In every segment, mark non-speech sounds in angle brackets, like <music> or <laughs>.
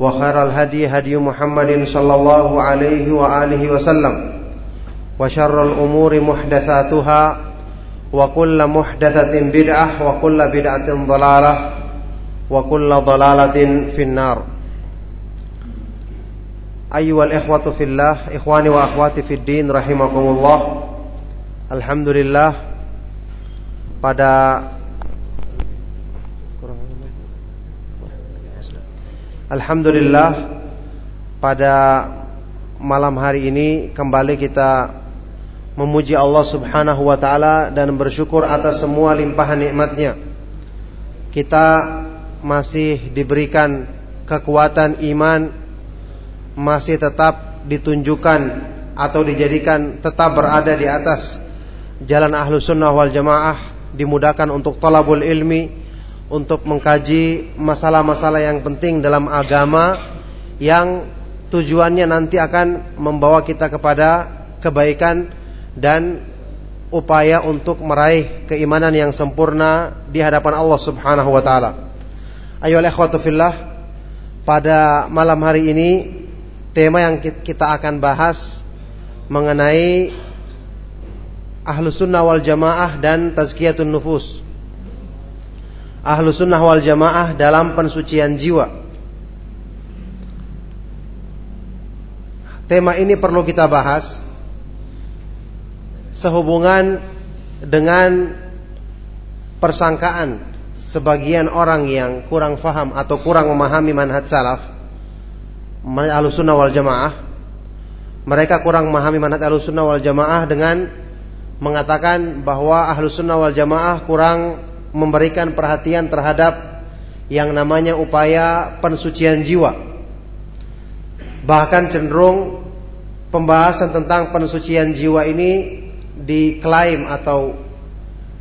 وخير الهدي هدي محمد صلى الله عليه وآله وسلم وشر الأمور محدثاتها وكل محدثة بدعة وكل بدعة ضلالة وكل ضلالة في النار. أيها الإخوة في الله إخواني وأخواتي في الدين رحمكم الله Alhamdulillah pada Alhamdulillah pada malam hari ini kembali kita memuji Allah Subhanahu wa taala dan bersyukur atas semua limpahan nikmatnya. Kita masih diberikan kekuatan iman masih tetap ditunjukkan atau dijadikan tetap berada di atas jalan ahlu sunnah wal jamaah dimudahkan untuk talabul ilmi untuk mengkaji masalah-masalah yang penting dalam agama yang tujuannya nanti akan membawa kita kepada kebaikan dan upaya untuk meraih keimanan yang sempurna di hadapan Allah Subhanahu wa taala. Ayo ikhwatu fillah, pada malam hari ini tema yang kita akan bahas mengenai Ahlu sunnah wal jamaah dan tazkiyatun nufus ahlu sunnah wal jamaah dalam pensucian jiwa. Tema ini perlu kita bahas sehubungan dengan persangkaan sebagian orang yang kurang faham atau kurang memahami manhaj salaf ahlu sunnah wal jamaah mereka kurang memahami manhaj ahlu sunnah wal jamaah dengan mengatakan bahwa ahlu sunnah wal jamaah kurang memberikan perhatian terhadap yang namanya upaya pensucian jiwa. Bahkan cenderung pembahasan tentang pensucian jiwa ini diklaim atau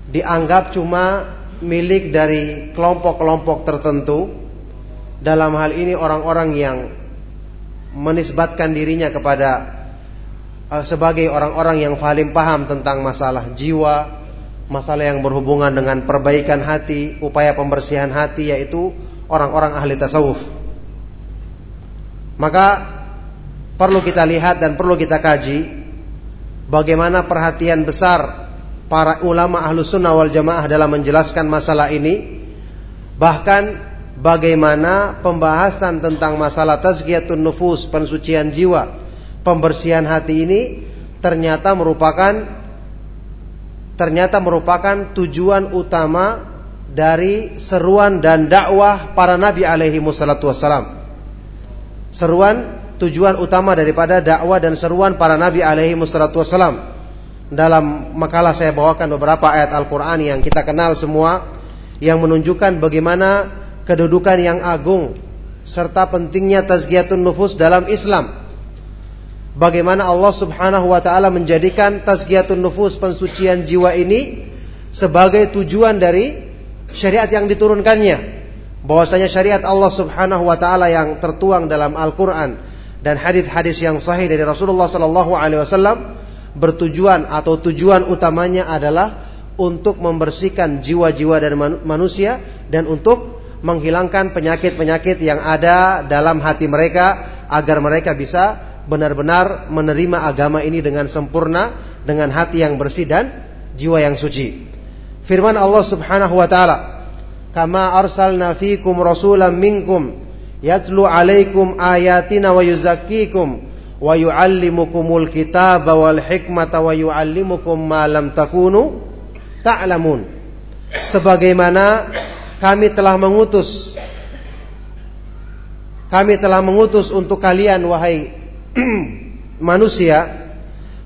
dianggap cuma milik dari kelompok-kelompok tertentu. Dalam hal ini orang-orang yang menisbatkan dirinya kepada uh, sebagai orang-orang yang paling paham tentang masalah jiwa, masalah yang berhubungan dengan perbaikan hati, upaya pembersihan hati yaitu orang-orang ahli tasawuf. Maka perlu kita lihat dan perlu kita kaji bagaimana perhatian besar para ulama ahlu sunnah wal jamaah dalam menjelaskan masalah ini. Bahkan bagaimana pembahasan tentang masalah tazkiyatun nufus, pensucian jiwa, pembersihan hati ini ternyata merupakan ternyata merupakan tujuan utama dari seruan dan dakwah para nabi alaihi wassalatu wassalam. Seruan tujuan utama daripada dakwah dan seruan para nabi alaihi wassalatu wassalam. Dalam makalah saya bawakan beberapa ayat Al-Qur'an yang kita kenal semua yang menunjukkan bagaimana kedudukan yang agung serta pentingnya tazkiyatun nufus dalam Islam bagaimana Allah Subhanahu wa taala menjadikan tazkiyatun nufus pensucian jiwa ini sebagai tujuan dari syariat yang diturunkannya. Bahwasanya syariat Allah Subhanahu wa taala yang tertuang dalam Al-Qur'an dan hadis-hadis yang sahih dari Rasulullah sallallahu alaihi wasallam bertujuan atau tujuan utamanya adalah untuk membersihkan jiwa-jiwa dan manusia dan untuk menghilangkan penyakit-penyakit yang ada dalam hati mereka agar mereka bisa benar-benar menerima agama ini dengan sempurna dengan hati yang bersih dan jiwa yang suci. Firman Allah Subhanahu wa taala, "Kama arsalna fikum rasulan minkum yatlu alaikum ayatina wa yuzakkikum wa yuallimukumul kitaba wal hikmata wa yuallimukum ma lam takunu ta'lamun sebagaimana kami telah mengutus kami telah mengutus untuk kalian wahai <clears throat> manusia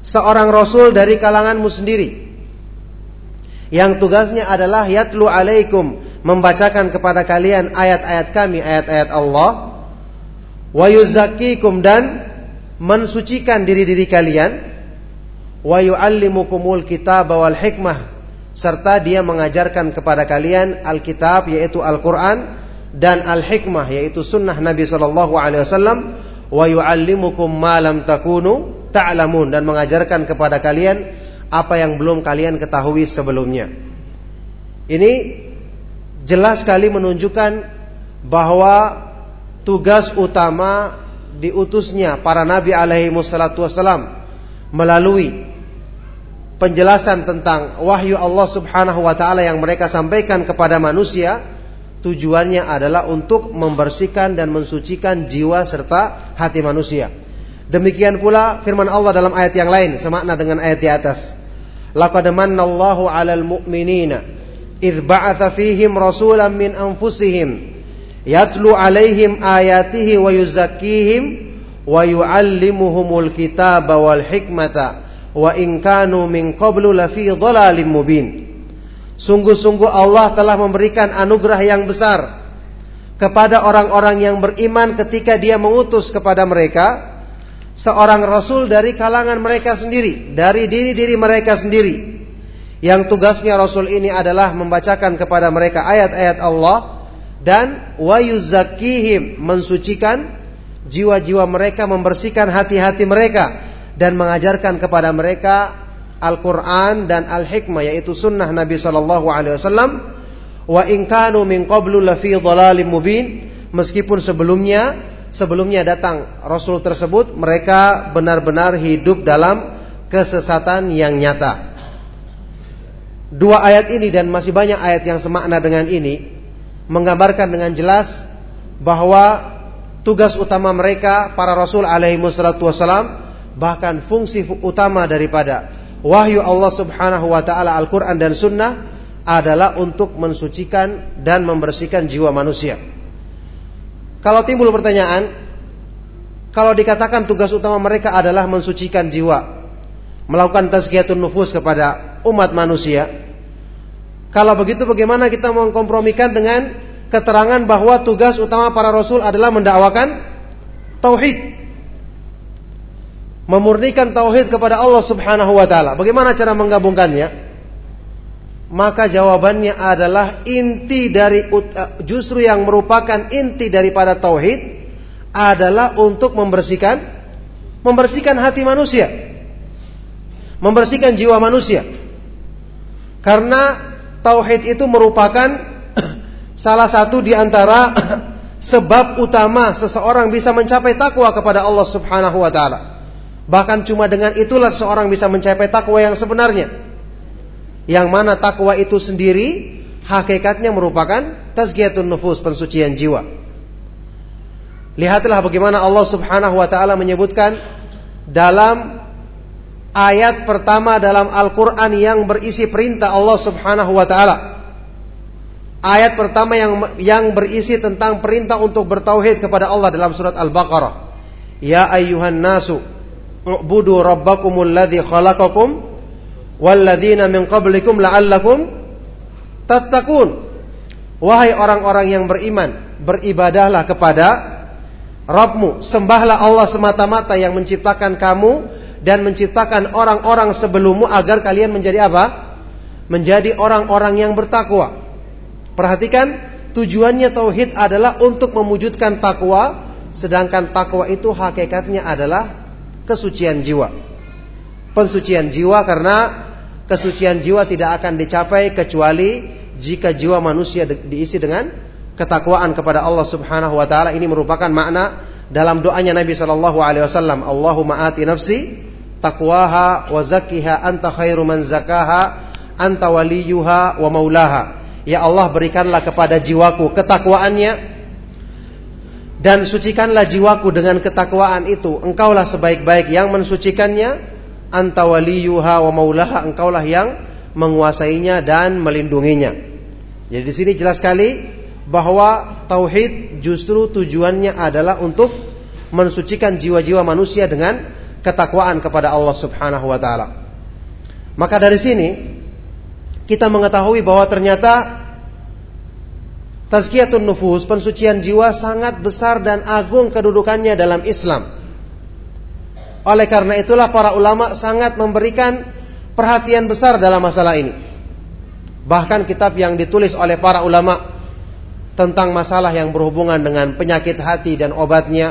seorang rasul dari kalanganmu sendiri. Yang tugasnya adalah yatlu alaikum membacakan kepada kalian ayat-ayat kami ayat-ayat Allah. Wa yuzakkikum dan mensucikan diri-diri kalian. Wa yuallimukumul kitab wal hikmah serta dia mengajarkan kepada kalian Alkitab yaitu Al-Qur'an dan Al-Hikmah yaitu sunnah Nabi sallallahu alaihi wasallam wa yuallimukum ma lam takunu ta'lamun dan mengajarkan kepada kalian apa yang belum kalian ketahui sebelumnya. Ini jelas sekali menunjukkan bahwa tugas utama diutusnya para nabi alaihi wassalatu wassalam melalui penjelasan tentang wahyu Allah Subhanahu wa taala yang mereka sampaikan kepada manusia tujuannya adalah untuk membersihkan dan mensucikan jiwa serta hati manusia. Demikian pula firman Allah dalam ayat yang lain semakna dengan ayat di atas. Laqad mannallahu 'alal mu'minina idz ba'atsa fihim rasulan min anfusihim yatlu 'alaihim ayatihi wa yuzakkihim wa yu'allimuhumul kitaba wal hikmata wa in kanu min qablu lafi dhalalim mubin. Sungguh-sungguh Allah telah memberikan anugerah yang besar kepada orang-orang yang beriman ketika Dia mengutus kepada mereka seorang rasul dari kalangan mereka sendiri, dari diri-diri mereka sendiri. Yang tugasnya rasul ini adalah membacakan kepada mereka ayat-ayat Allah dan wa yuzakkihim mensucikan jiwa-jiwa mereka, membersihkan hati-hati mereka dan mengajarkan kepada mereka Al-Quran dan Al-Hikmah yaitu sunnah Nabi Shallallahu Alaihi Wasallam wa inkanu min qablu lafi dhalalim mubin. Meskipun sebelumnya sebelumnya datang Rasul tersebut mereka benar-benar hidup dalam kesesatan yang nyata. Dua ayat ini dan masih banyak ayat yang semakna dengan ini menggambarkan dengan jelas bahwa tugas utama mereka para Rasul alaihi wassalam bahkan fungsi utama daripada wahyu Allah Subhanahu wa taala Al-Qur'an dan sunnah adalah untuk mensucikan dan membersihkan jiwa manusia. Kalau timbul pertanyaan, kalau dikatakan tugas utama mereka adalah mensucikan jiwa, melakukan tazkiyatun nufus kepada umat manusia, kalau begitu bagaimana kita mengkompromikan dengan keterangan bahwa tugas utama para rasul adalah mendakwakan tauhid? Memurnikan tauhid kepada Allah Subhanahu wa taala. Bagaimana cara menggabungkannya? Maka jawabannya adalah inti dari eh, justru yang merupakan inti daripada tauhid adalah untuk membersihkan membersihkan hati manusia. Membersihkan jiwa manusia. Karena tauhid itu merupakan <clears throat> salah satu di antara <clears throat> sebab utama seseorang bisa mencapai takwa kepada Allah Subhanahu wa taala. Bahkan cuma dengan itulah seorang bisa mencapai takwa yang sebenarnya. Yang mana takwa itu sendiri hakikatnya merupakan tazkiyatun nufus, pensucian jiwa. Lihatlah bagaimana Allah Subhanahu wa taala menyebutkan dalam ayat pertama dalam Al-Qur'an yang berisi perintah Allah Subhanahu wa taala. Ayat pertama yang yang berisi tentang perintah untuk bertauhid kepada Allah dalam surat Al-Baqarah. Ya ayyuhan nasu u'budu rabbakumul ladzi khalaqakum walladzina min qablikum la'allakum tattaqun. Wahai orang-orang yang beriman, beribadahlah kepada Rabbmu, sembahlah Allah semata-mata yang menciptakan kamu dan menciptakan orang-orang sebelummu agar kalian menjadi apa? Menjadi orang-orang yang bertakwa. Perhatikan, tujuannya tauhid adalah untuk mewujudkan takwa, sedangkan takwa itu hakikatnya adalah kesucian jiwa. Pensucian jiwa karena kesucian jiwa tidak akan dicapai kecuali jika jiwa manusia diisi dengan ketakwaan kepada Allah Subhanahu wa taala. Ini merupakan makna dalam doanya Nabi sallallahu alaihi wasallam, Allahumma ati nafsi taqwaha wa zakkiha anta khairu man zakaha anta waliyuha wa maulaha. Ya Allah berikanlah kepada jiwaku ketakwaannya dan sucikanlah jiwaku dengan ketakwaan itu. Engkaulah sebaik-baik yang mensucikannya. Anta waliyuha wa maulaha. Engkaulah yang menguasainya dan melindunginya. Jadi di sini jelas sekali bahwa tauhid justru tujuannya adalah untuk mensucikan jiwa-jiwa manusia dengan ketakwaan kepada Allah Subhanahu wa taala. Maka dari sini kita mengetahui bahwa ternyata Tazkiyatun nufus, pensucian jiwa sangat besar dan agung kedudukannya dalam Islam. Oleh karena itulah para ulama sangat memberikan perhatian besar dalam masalah ini. Bahkan kitab yang ditulis oleh para ulama tentang masalah yang berhubungan dengan penyakit hati dan obatnya,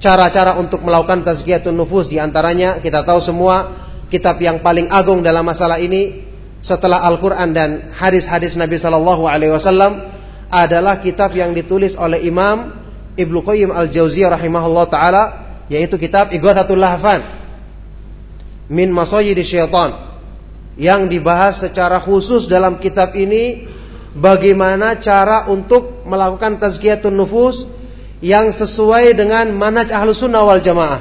cara-cara untuk melakukan tazkiyatun nufus di antaranya kita tahu semua kitab yang paling agung dalam masalah ini setelah Al-Qur'an dan hadis-hadis Nabi sallallahu alaihi wasallam adalah kitab yang ditulis oleh Imam Ibnu Qayyim Al-Jauziyah rahimahullah taala yaitu kitab Ighathatul Lahfan min Masayyid Syaitan yang dibahas secara khusus dalam kitab ini bagaimana cara untuk melakukan tazkiyatun nufus yang sesuai dengan manhaj ahlu sunnah wal jamaah.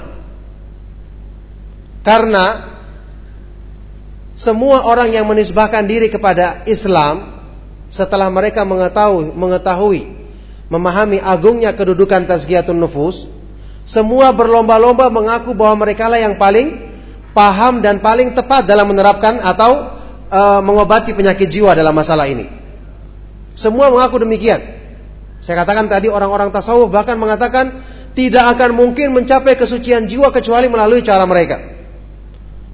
Karena semua orang yang menisbahkan diri kepada Islam setelah mereka mengetahui, mengetahui memahami agungnya kedudukan tazkiyatun nufus, semua berlomba-lomba mengaku bahwa mereka lah yang paling paham dan paling tepat dalam menerapkan atau e, mengobati penyakit jiwa dalam masalah ini. Semua mengaku demikian. Saya katakan tadi orang-orang tasawuf bahkan mengatakan tidak akan mungkin mencapai kesucian jiwa kecuali melalui cara mereka.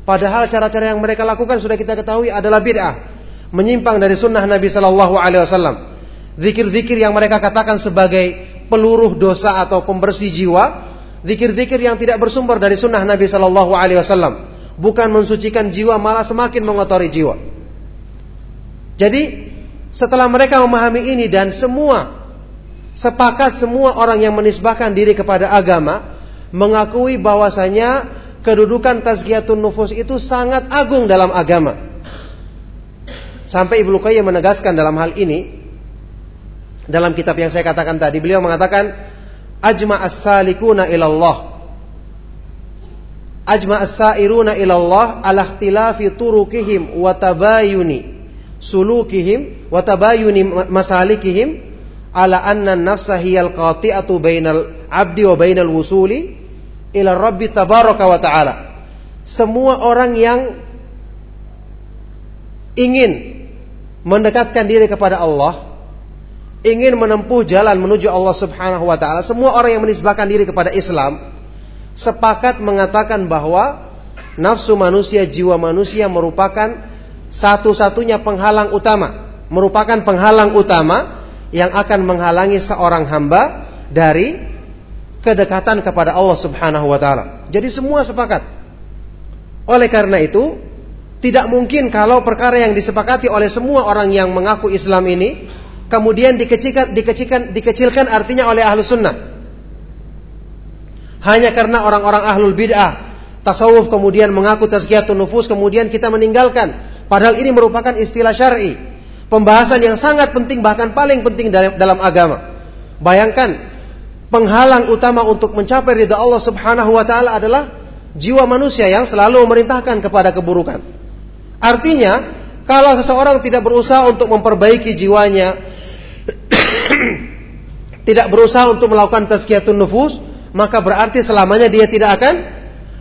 Padahal cara-cara yang mereka lakukan sudah kita ketahui adalah bid'ah menyimpang dari sunnah Nabi Shallallahu Alaihi Wasallam. Zikir-zikir yang mereka katakan sebagai peluruh dosa atau pembersih jiwa, zikir-zikir yang tidak bersumber dari sunnah Nabi Shallallahu Alaihi Wasallam, bukan mensucikan jiwa malah semakin mengotori jiwa. Jadi setelah mereka memahami ini dan semua sepakat semua orang yang menisbahkan diri kepada agama mengakui bahwasanya kedudukan tazkiyatun nufus itu sangat agung dalam agama. Sampai Ibnu Qayyim menegaskan dalam hal ini dalam kitab yang saya katakan tadi beliau mengatakan ajma as-salikuna ilallah. Ajma as-sairuna ilallah ala ikhtilafi turukihim wa tabayuni sulukihim wa tabayuni masalikihim ala anna nafsa hiyal qati'atu bainal abdi wa bainal wusuli ila rabbi tabaraka wa ta'ala. Semua orang yang ingin mendekatkan diri kepada Allah, ingin menempuh jalan menuju Allah Subhanahu wa taala, semua orang yang menisbahkan diri kepada Islam sepakat mengatakan bahwa nafsu manusia, jiwa manusia merupakan satu-satunya penghalang utama, merupakan penghalang utama yang akan menghalangi seorang hamba dari kedekatan kepada Allah Subhanahu wa taala. Jadi semua sepakat. Oleh karena itu, tidak mungkin kalau perkara yang disepakati oleh semua orang yang mengaku Islam ini kemudian dikecilkan, dikecilkan, dikecilkan artinya oleh ahlu sunnah. Hanya karena orang-orang ahlul bid'ah tasawuf kemudian mengaku tazkiyatun nufus kemudian kita meninggalkan. Padahal ini merupakan istilah syar'i, pembahasan yang sangat penting bahkan paling penting dalam, dalam agama. Bayangkan penghalang utama untuk mencapai ridha Allah Subhanahu wa taala adalah jiwa manusia yang selalu memerintahkan kepada keburukan. Artinya, kalau seseorang tidak berusaha untuk memperbaiki jiwanya, <clears throat> tidak berusaha untuk melakukan tazkiyatun nufus, maka berarti selamanya dia tidak akan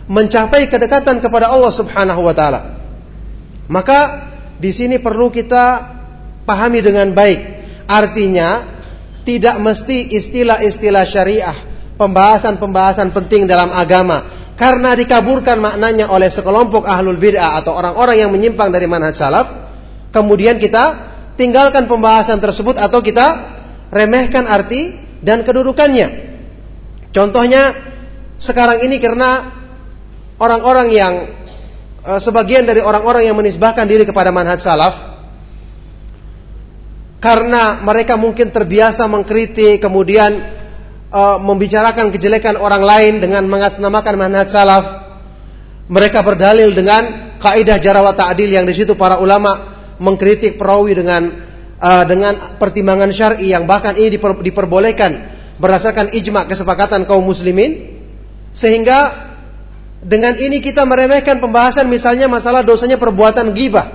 mencapai kedekatan kepada Allah Subhanahu wa taala. Maka di sini perlu kita pahami dengan baik. Artinya tidak mesti istilah-istilah syariah, pembahasan-pembahasan penting dalam agama karena dikaburkan maknanya oleh sekelompok ahlul bid'ah atau orang-orang yang menyimpang dari manhaj salaf, kemudian kita tinggalkan pembahasan tersebut atau kita remehkan arti dan kedudukannya. Contohnya sekarang ini karena orang-orang yang uh, sebagian dari orang-orang yang menisbahkan diri kepada manhaj salaf karena mereka mungkin terbiasa mengkritik kemudian uh, membicarakan kejelekan orang lain dengan mengatasnamakan manhaj salaf mereka berdalil dengan kaidah jarawat ta'dil yang di situ para ulama mengkritik perawi dengan uh, dengan pertimbangan syar'i yang bahkan ini diper, diperbolehkan berdasarkan ijma kesepakatan kaum muslimin. Sehingga dengan ini kita meremehkan pembahasan misalnya masalah dosanya perbuatan gibah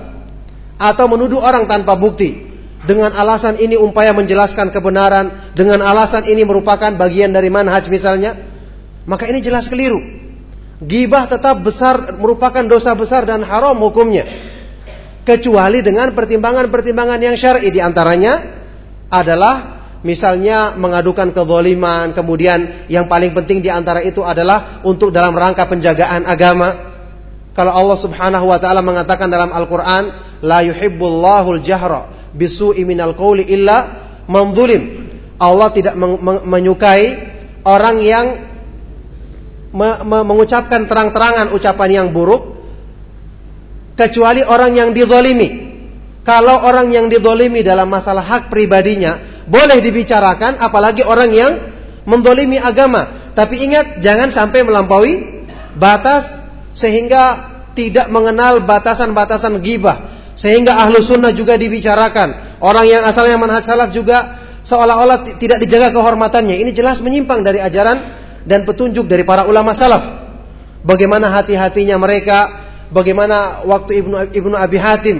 atau menuduh orang tanpa bukti dengan alasan ini upaya menjelaskan kebenaran. Dengan alasan ini merupakan bagian dari manhaj misalnya. Maka ini jelas keliru. Gibah tetap besar merupakan dosa besar dan haram hukumnya. Kecuali dengan pertimbangan-pertimbangan yang syar'i. Di antaranya adalah misalnya mengadukan kezaliman, kemudian yang paling penting di antara itu adalah untuk dalam rangka penjagaan agama. Kalau Allah Subhanahu wa taala mengatakan dalam Al-Qur'an, la yuhibbullahu al-jahra bisu'i minal qawli illa man Allah tidak menyukai orang yang mengucapkan terang-terangan ucapan yang buruk kecuali orang yang dizalimi. Kalau orang yang dizalimi dalam masalah hak pribadinya boleh dibicarakan apalagi orang yang mendolimi agama. Tapi ingat jangan sampai melampaui batas sehingga tidak mengenal batasan-batasan gibah. Sehingga ahlu sunnah juga dibicarakan. Orang yang asalnya manhaj salaf juga seolah-olah tidak dijaga kehormatannya. Ini jelas menyimpang dari ajaran dan petunjuk dari para ulama salaf. Bagaimana hati-hatinya mereka, bagaimana waktu Ibnu Ibnu Abi Hatim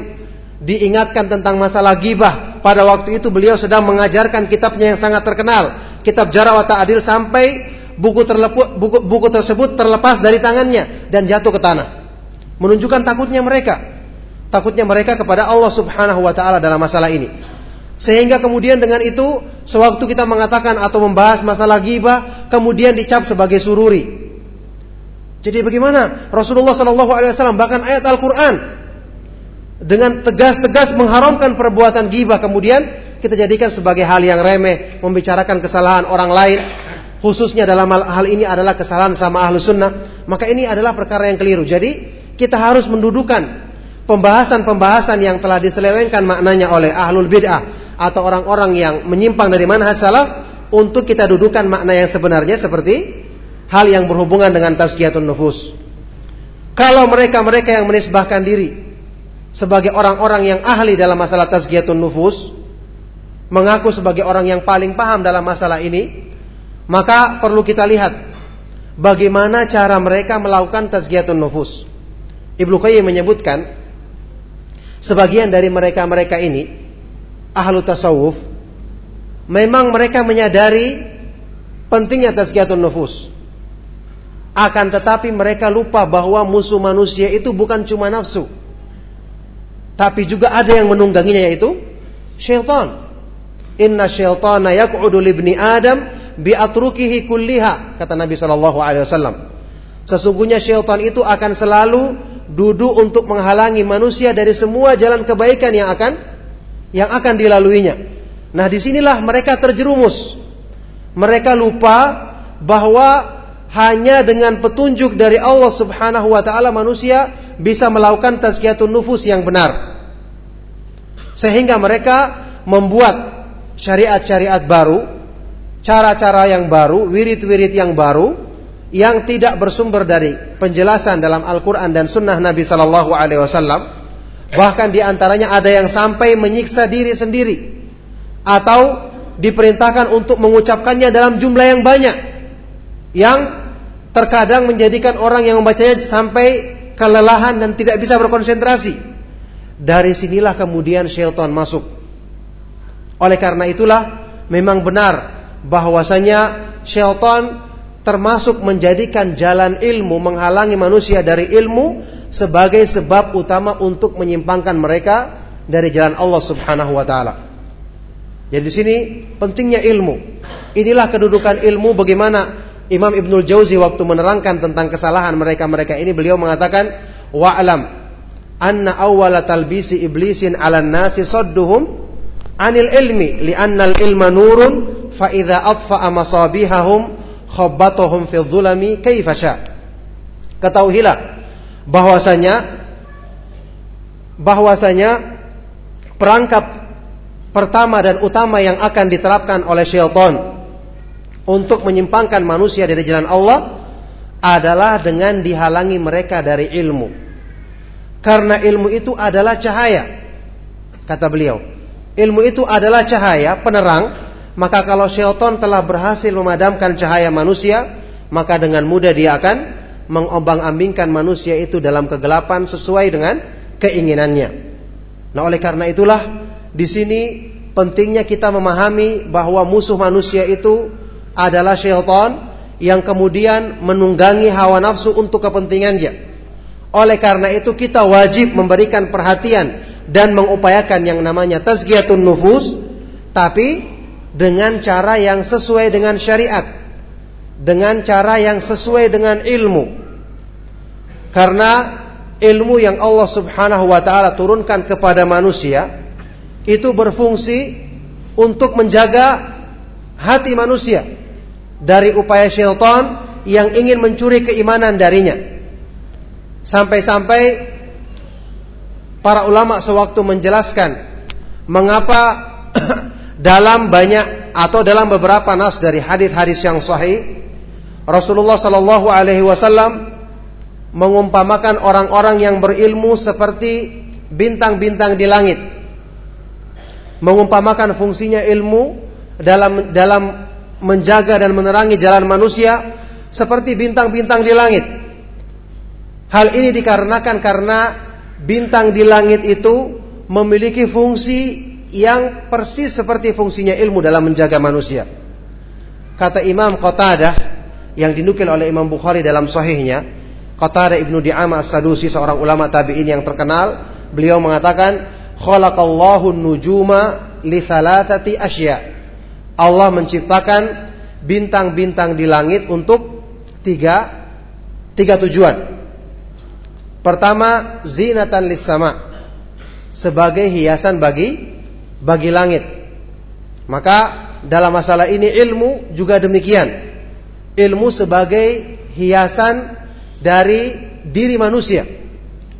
diingatkan tentang masalah gibah. Pada waktu itu beliau sedang mengajarkan kitabnya yang sangat terkenal, kitab Jarawat Ta'adil sampai buku, terlepu, buku, buku tersebut terlepas dari tangannya dan jatuh ke tanah. Menunjukkan takutnya mereka. Takutnya mereka kepada Allah Subhanahu wa taala dalam masalah ini. Sehingga kemudian dengan itu sewaktu kita mengatakan atau membahas masalah gibah kemudian dicap sebagai sururi. Jadi bagaimana? Rasulullah Shallallahu alaihi wasallam bahkan ayat Al-Qur'an dengan tegas-tegas mengharamkan perbuatan gibah kemudian kita jadikan sebagai hal yang remeh membicarakan kesalahan orang lain khususnya dalam hal, hal ini adalah kesalahan sama ahlu sunnah maka ini adalah perkara yang keliru jadi kita harus mendudukan pembahasan-pembahasan yang telah diselewengkan maknanya oleh ahlul bid'ah atau orang-orang yang menyimpang dari manhaj salaf untuk kita dudukan makna yang sebenarnya seperti hal yang berhubungan dengan tazkiyatun nufus kalau mereka-mereka yang menisbahkan diri sebagai orang-orang yang ahli dalam masalah tazkiyatun nufus, mengaku sebagai orang yang paling paham dalam masalah ini, maka perlu kita lihat bagaimana cara mereka melakukan tazkiyatun nufus. Ibnu Qayyim menyebutkan sebagian dari mereka-mereka ini ahlu tasawuf memang mereka menyadari pentingnya tazkiyatun nufus. Akan tetapi mereka lupa bahwa musuh manusia itu bukan cuma nafsu tapi juga ada yang menungganginya yaitu syaitan. Inna syaitana yaq'udu libni Adam bi atrukihi kulliha kata Nabi sallallahu alaihi wasallam. Sesungguhnya syaitan itu akan selalu duduk untuk menghalangi manusia dari semua jalan kebaikan yang akan yang akan dilaluinya. Nah, di sinilah mereka terjerumus. Mereka lupa bahwa hanya dengan petunjuk dari Allah Subhanahu wa taala manusia bisa melakukan tazkiyatun nufus yang benar. Sehingga mereka membuat syariat-syariat baru, cara-cara yang baru, wirid-wirid yang baru yang tidak bersumber dari penjelasan dalam Al-Qur'an dan sunnah Nabi sallallahu alaihi wasallam. Bahkan di antaranya ada yang sampai menyiksa diri sendiri atau diperintahkan untuk mengucapkannya dalam jumlah yang banyak yang terkadang menjadikan orang yang membacanya sampai kelelahan dan tidak bisa berkonsentrasi. Dari sinilah kemudian syaitan masuk. Oleh karena itulah memang benar bahwasanya syaitan termasuk menjadikan jalan ilmu menghalangi manusia dari ilmu sebagai sebab utama untuk menyimpangkan mereka dari jalan Allah Subhanahu wa taala. Jadi di sini pentingnya ilmu. Inilah kedudukan ilmu bagaimana Imam Ibnul Jauzi waktu menerangkan tentang kesalahan mereka-mereka ini beliau mengatakan wa'lam anna awwala talbisi iblisin 'alan nasi sadduhum 'anil ilmi li'anna al-ilma nurun fa idza affa'a masabihahum khabbatahum fi dhulami kaifa. Ketahuilah bahwasanya bahwasanya perangkap pertama dan utama yang akan diterapkan oleh syaitan untuk menyimpangkan manusia dari jalan Allah adalah dengan dihalangi mereka dari ilmu. Karena ilmu itu adalah cahaya. Kata beliau, ilmu itu adalah cahaya penerang, maka kalau syaitan telah berhasil memadamkan cahaya manusia, maka dengan mudah dia akan mengombang-ambingkan manusia itu dalam kegelapan sesuai dengan keinginannya. Nah, oleh karena itulah di sini pentingnya kita memahami bahwa musuh manusia itu adalah syaitan yang kemudian menunggangi hawa nafsu untuk kepentingannya. Oleh karena itu kita wajib memberikan perhatian dan mengupayakan yang namanya tazkiyatun nufus tapi dengan cara yang sesuai dengan syariat. Dengan cara yang sesuai dengan ilmu. Karena ilmu yang Allah Subhanahu wa taala turunkan kepada manusia itu berfungsi untuk menjaga hati manusia dari upaya syaitan yang ingin mencuri keimanan darinya. Sampai-sampai para ulama sewaktu menjelaskan mengapa dalam banyak atau dalam beberapa nas dari hadis-hadis yang sahih Rasulullah Shallallahu alaihi wasallam mengumpamakan orang-orang yang berilmu seperti bintang-bintang di langit. Mengumpamakan fungsinya ilmu dalam dalam menjaga dan menerangi jalan manusia seperti bintang-bintang di langit. Hal ini dikarenakan karena bintang di langit itu memiliki fungsi yang persis seperti fungsinya ilmu dalam menjaga manusia. Kata Imam Qatadah yang dinukil oleh Imam Bukhari dalam sahihnya, Qatadah Ibnu Di'amah As-Sadusi seorang ulama tabi'in yang terkenal, beliau mengatakan, "Khalaqallahu nujuma li thalathati asya." Allah menciptakan bintang-bintang di langit untuk tiga tiga tujuan. Pertama, zinatan lis sama. Sebagai hiasan bagi bagi langit. Maka dalam masalah ini ilmu juga demikian. Ilmu sebagai hiasan dari diri manusia.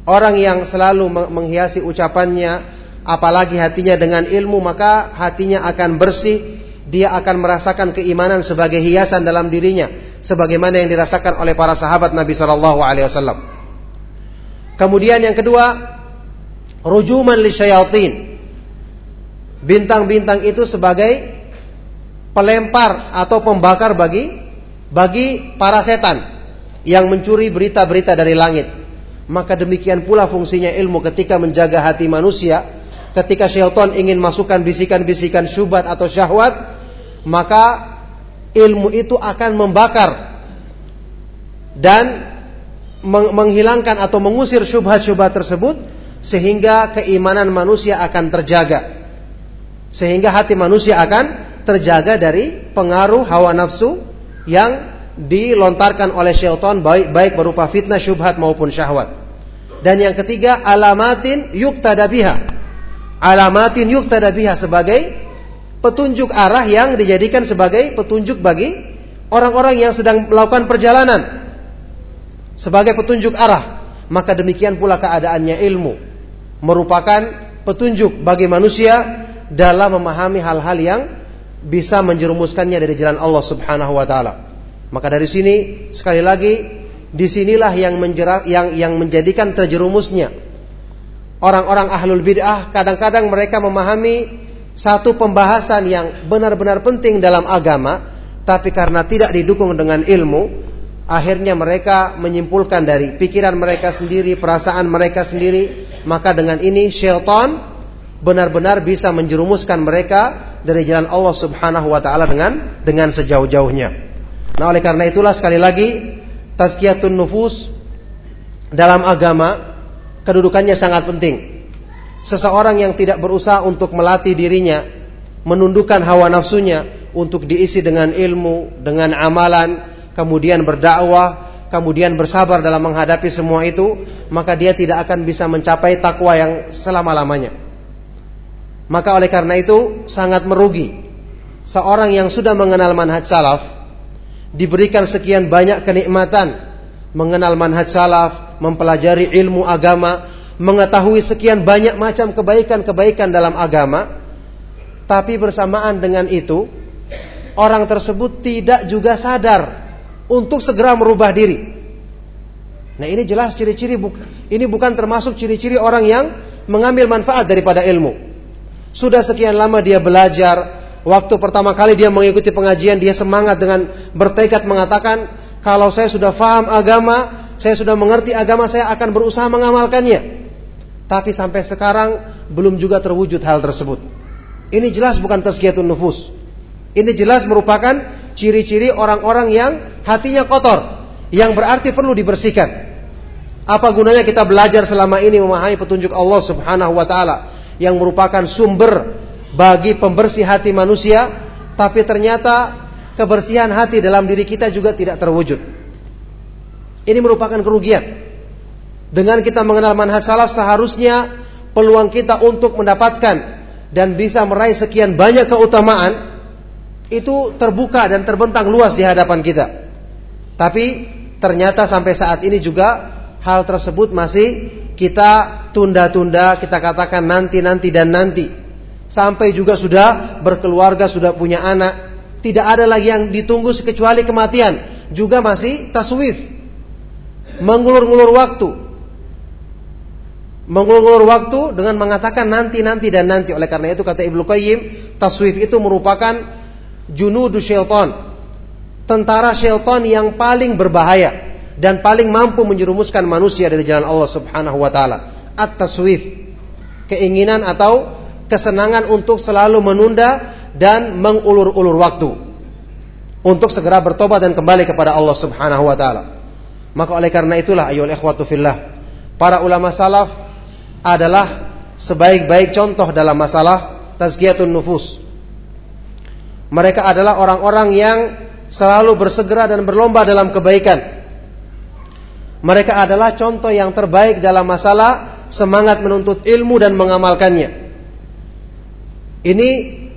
Orang yang selalu menghiasi ucapannya, apalagi hatinya dengan ilmu, maka hatinya akan bersih, dia akan merasakan keimanan sebagai hiasan dalam dirinya, sebagaimana yang dirasakan oleh para sahabat Nabi Shallallahu Alaihi Wasallam. Kemudian yang kedua, rujuman li syayatin. Bintang-bintang itu sebagai pelempar atau pembakar bagi bagi para setan yang mencuri berita-berita dari langit. Maka demikian pula fungsinya ilmu ketika menjaga hati manusia. Ketika syaitan ingin masukkan bisikan-bisikan syubhat atau syahwat, maka ilmu itu akan membakar dan menghilangkan atau mengusir syubhat-syubhat tersebut sehingga keimanan manusia akan terjaga. Sehingga hati manusia akan terjaga dari pengaruh hawa nafsu yang dilontarkan oleh syaitan baik baik berupa fitnah syubhat maupun syahwat. Dan yang ketiga alamatin yuktada biha. Alamatin yuktada biha sebagai petunjuk arah yang dijadikan sebagai petunjuk bagi orang-orang yang sedang melakukan perjalanan. Sebagai petunjuk arah. Maka demikian pula keadaannya ilmu merupakan petunjuk bagi manusia dalam memahami hal-hal yang bisa menjerumuskannya dari jalan Allah Subhanahu wa taala. Maka dari sini sekali lagi di sinilah yang menjerat yang yang menjadikan terjerumusnya orang-orang ahlul bid'ah kadang-kadang mereka memahami satu pembahasan yang benar-benar penting dalam agama tapi karena tidak didukung dengan ilmu akhirnya mereka menyimpulkan dari pikiran mereka sendiri perasaan mereka sendiri maka dengan ini syaitan benar-benar bisa menjerumuskan mereka dari jalan Allah Subhanahu wa taala dengan dengan sejauh-jauhnya. Nah, oleh karena itulah sekali lagi tazkiyatun nufus dalam agama kedudukannya sangat penting. Seseorang yang tidak berusaha untuk melatih dirinya, menundukkan hawa nafsunya untuk diisi dengan ilmu, dengan amalan, kemudian berdakwah, kemudian bersabar dalam menghadapi semua itu, maka dia tidak akan bisa mencapai takwa yang selama-lamanya. Maka oleh karena itu sangat merugi seorang yang sudah mengenal manhaj salaf diberikan sekian banyak kenikmatan mengenal manhaj salaf, mempelajari ilmu agama, mengetahui sekian banyak macam kebaikan-kebaikan dalam agama, tapi bersamaan dengan itu, orang tersebut tidak juga sadar untuk segera merubah diri. Nah, ini jelas ciri-ciri ini bukan termasuk ciri-ciri orang yang mengambil manfaat daripada ilmu. Sudah sekian lama dia belajar, waktu pertama kali dia mengikuti pengajian dia semangat dengan bertekad mengatakan kalau saya sudah faham agama, saya sudah mengerti agama, saya akan berusaha mengamalkannya. Tapi sampai sekarang belum juga terwujud hal tersebut. Ini jelas bukan tazkiyatun nufus. Ini jelas merupakan ciri-ciri orang-orang yang hatinya kotor, yang berarti perlu dibersihkan. Apa gunanya kita belajar selama ini memahami petunjuk Allah Subhanahu wa taala yang merupakan sumber bagi pembersih hati manusia, tapi ternyata kebersihan hati dalam diri kita juga tidak terwujud. Ini merupakan kerugian. Dengan kita mengenal manhaj salaf seharusnya peluang kita untuk mendapatkan dan bisa meraih sekian banyak keutamaan itu terbuka dan terbentang luas di hadapan kita. Tapi ternyata sampai saat ini juga hal tersebut masih kita tunda-tunda, kita katakan nanti-nanti dan nanti. Sampai juga sudah berkeluarga, sudah punya anak, tidak ada lagi yang ditunggu kecuali kematian, juga masih taswif. Mengulur-ngulur waktu, mengulur waktu dengan mengatakan nanti nanti dan nanti. Oleh karena itu kata Ibnu Qayyim taswif itu merupakan junudu syaitan. Tentara syaitan yang paling berbahaya dan paling mampu menjerumuskan manusia dari jalan Allah Subhanahu wa taala at-taswif keinginan atau kesenangan untuk selalu menunda dan mengulur-ulur waktu untuk segera bertobat dan kembali kepada Allah Subhanahu wa taala maka oleh karena itulah ayo ikhwatu fillah para ulama salaf adalah sebaik-baik contoh dalam masalah tazkiyatun nufus. Mereka adalah orang-orang yang selalu bersegera dan berlomba dalam kebaikan. Mereka adalah contoh yang terbaik dalam masalah semangat menuntut ilmu dan mengamalkannya. Ini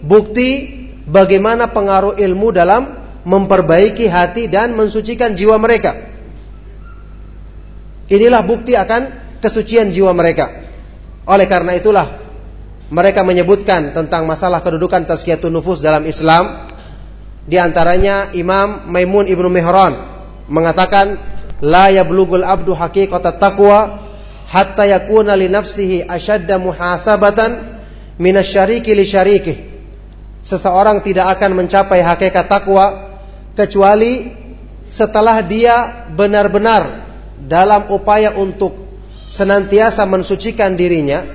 bukti bagaimana pengaruh ilmu dalam memperbaiki hati dan mensucikan jiwa mereka. Inilah bukti akan kesucian jiwa mereka. Oleh karena itulah mereka menyebutkan tentang masalah kedudukan tazkiyatun nufus dalam Islam di antaranya Imam Maimun Ibnu Mihran mengatakan la yablugul abdu haqiqata taqwa hatta yakuna li nafsihi ashadda muhasabatan minasyariki li syariki. Seseorang tidak akan mencapai hakikat takwa kecuali setelah dia benar-benar dalam upaya untuk senantiasa mensucikan dirinya,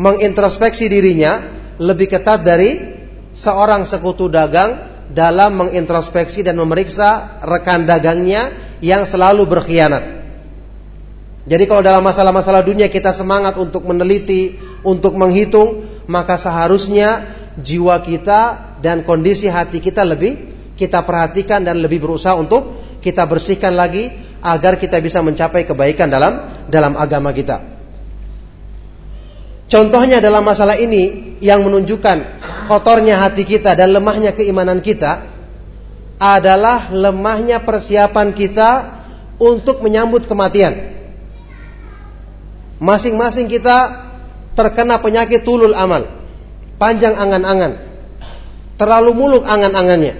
mengintrospeksi dirinya lebih ketat dari seorang sekutu dagang dalam mengintrospeksi dan memeriksa rekan dagangnya yang selalu berkhianat. Jadi kalau dalam masalah-masalah dunia kita semangat untuk meneliti, untuk menghitung, maka seharusnya jiwa kita dan kondisi hati kita lebih kita perhatikan dan lebih berusaha untuk kita bersihkan lagi agar kita bisa mencapai kebaikan dalam dalam agama kita. Contohnya dalam masalah ini yang menunjukkan kotornya hati kita dan lemahnya keimanan kita adalah lemahnya persiapan kita untuk menyambut kematian. Masing-masing kita terkena penyakit tulul amal, panjang angan-angan, terlalu muluk angan-angannya.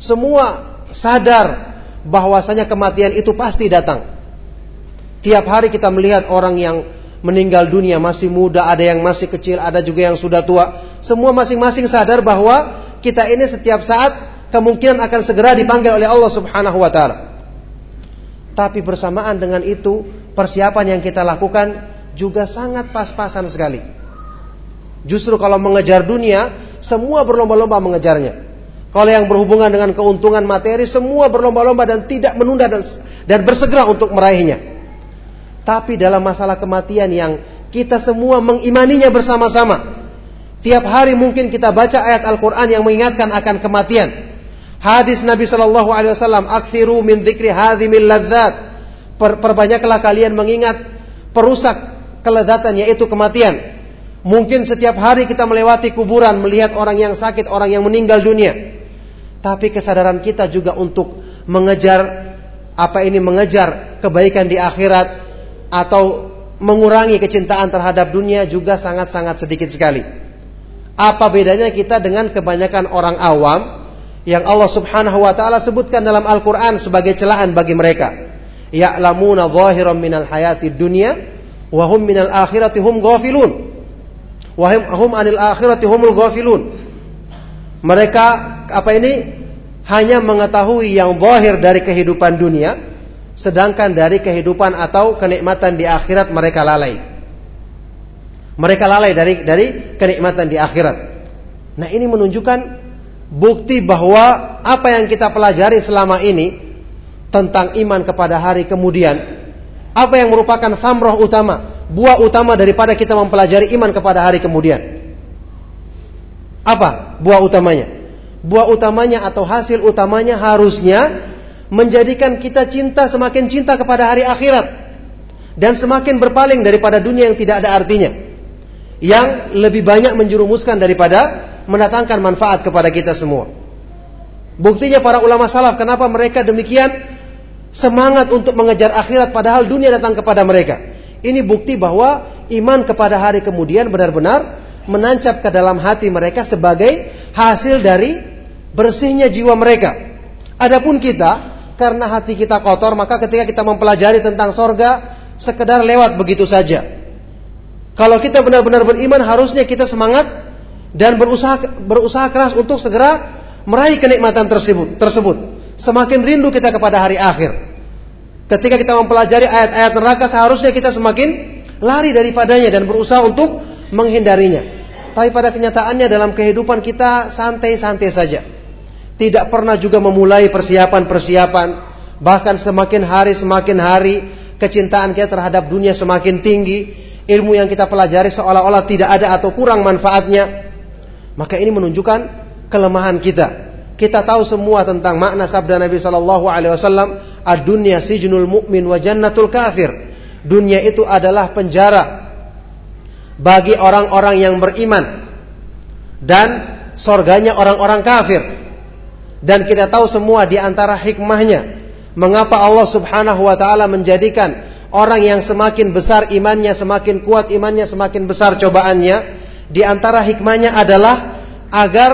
Semua sadar bahwasanya kematian itu pasti datang. Tiap hari kita melihat orang yang meninggal dunia masih muda, ada yang masih kecil, ada juga yang sudah tua. Semua masing-masing sadar bahwa kita ini setiap saat kemungkinan akan segera dipanggil oleh Allah Subhanahu wa taala. Tapi bersamaan dengan itu, persiapan yang kita lakukan juga sangat pas-pasan sekali. Justru kalau mengejar dunia, semua berlomba-lomba mengejarnya. Kalau yang berhubungan dengan keuntungan materi semua berlomba-lomba dan tidak menunda dan, dan bersegera untuk meraihnya. Tapi dalam masalah kematian yang kita semua mengimaninya bersama-sama. Tiap hari mungkin kita baca ayat Al-Quran yang mengingatkan akan kematian. Hadis Nabi Shallallahu Alaihi Wasallam, "Aksiru min dzikri hadhimil ladzat." Per, perbanyaklah kalian mengingat perusak keledatan yaitu kematian. Mungkin setiap hari kita melewati kuburan melihat orang yang sakit, orang yang meninggal dunia tapi kesadaran kita juga untuk mengejar apa ini mengejar kebaikan di akhirat atau mengurangi kecintaan terhadap dunia juga sangat-sangat sedikit sekali. Apa bedanya kita dengan kebanyakan orang awam yang Allah Subhanahu wa taala sebutkan dalam Al-Qur'an sebagai celaan bagi mereka. Ya'lamuna zahiran minal hayati dunya wa hum minal akhirati hum ghafilun. Wa hum anil akhirati humul ghafilun. Mereka apa ini hanya mengetahui yang zahir dari kehidupan dunia sedangkan dari kehidupan atau kenikmatan di akhirat mereka lalai. Mereka lalai dari dari kenikmatan di akhirat. Nah, ini menunjukkan bukti bahwa apa yang kita pelajari selama ini tentang iman kepada hari kemudian, apa yang merupakan famroh utama, buah utama daripada kita mempelajari iman kepada hari kemudian. Apa buah utamanya? Buah utamanya atau hasil utamanya harusnya menjadikan kita cinta semakin cinta kepada hari akhirat dan semakin berpaling daripada dunia yang tidak ada artinya yang lebih banyak menjerumuskan daripada mendatangkan manfaat kepada kita semua. Buktinya para ulama salaf kenapa mereka demikian semangat untuk mengejar akhirat padahal dunia datang kepada mereka. Ini bukti bahwa iman kepada hari kemudian benar-benar menancap ke dalam hati mereka sebagai hasil dari bersihnya jiwa mereka. Adapun kita karena hati kita kotor maka ketika kita mempelajari tentang sorga sekedar lewat begitu saja kalau kita benar-benar beriman harusnya kita semangat dan berusaha berusaha keras untuk segera meraih kenikmatan tersebut. tersebut. Semakin rindu kita kepada hari akhir. Ketika kita mempelajari ayat-ayat neraka seharusnya kita semakin lari daripadanya dan berusaha untuk menghindarinya. Tapi pada kenyataannya dalam kehidupan kita santai-santai saja. Tidak pernah juga memulai persiapan-persiapan. Bahkan semakin hari semakin hari kecintaan kita terhadap dunia semakin tinggi ilmu yang kita pelajari seolah-olah tidak ada atau kurang manfaatnya, maka ini menunjukkan kelemahan kita. Kita tahu semua tentang makna sabda Nabi Shallallahu Alaihi Wasallam, "Ad-dunya sijnul mu'min wa jannatul kafir." Dunia itu adalah penjara bagi orang-orang yang beriman dan sorganya orang-orang kafir. Dan kita tahu semua di antara hikmahnya mengapa Allah Subhanahu wa taala menjadikan Orang yang semakin besar imannya, semakin kuat imannya, semakin besar cobaannya. Di antara hikmahnya adalah agar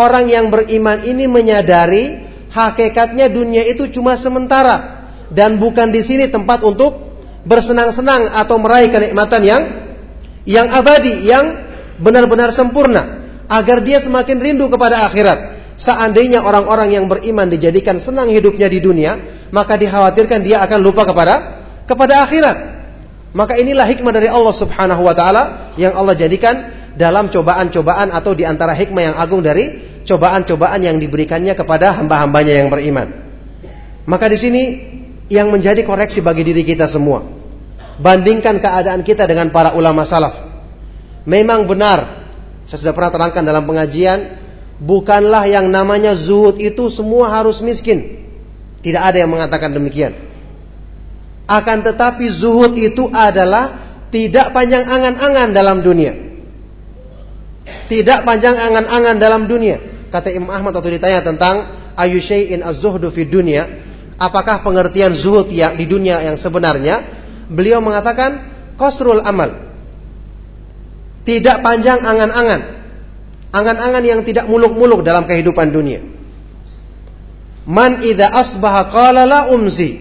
orang yang beriman ini menyadari hakikatnya dunia itu cuma sementara dan bukan di sini tempat untuk bersenang-senang atau meraih kenikmatan yang yang abadi, yang benar-benar sempurna agar dia semakin rindu kepada akhirat. Seandainya orang-orang yang beriman dijadikan senang hidupnya di dunia, maka dikhawatirkan dia akan lupa kepada kepada akhirat. Maka inilah hikmah dari Allah Subhanahu wa taala yang Allah jadikan dalam cobaan-cobaan atau di antara hikmah yang agung dari cobaan-cobaan yang diberikannya kepada hamba-hambanya yang beriman. Maka di sini yang menjadi koreksi bagi diri kita semua. Bandingkan keadaan kita dengan para ulama salaf. Memang benar, saya sudah pernah terangkan dalam pengajian, bukanlah yang namanya zuhud itu semua harus miskin. Tidak ada yang mengatakan demikian. Akan tetapi zuhud itu adalah tidak panjang angan-angan dalam dunia. Tidak panjang angan-angan dalam dunia. Kata Imam Ahmad waktu ditanya tentang ayu syai'in az-zuhdu fi dunia, apakah pengertian zuhud yang di dunia yang sebenarnya? Beliau mengatakan qasrul amal. Tidak panjang angan-angan. Angan-angan yang tidak muluk-muluk dalam kehidupan dunia. Man idza asbaha qala la umsi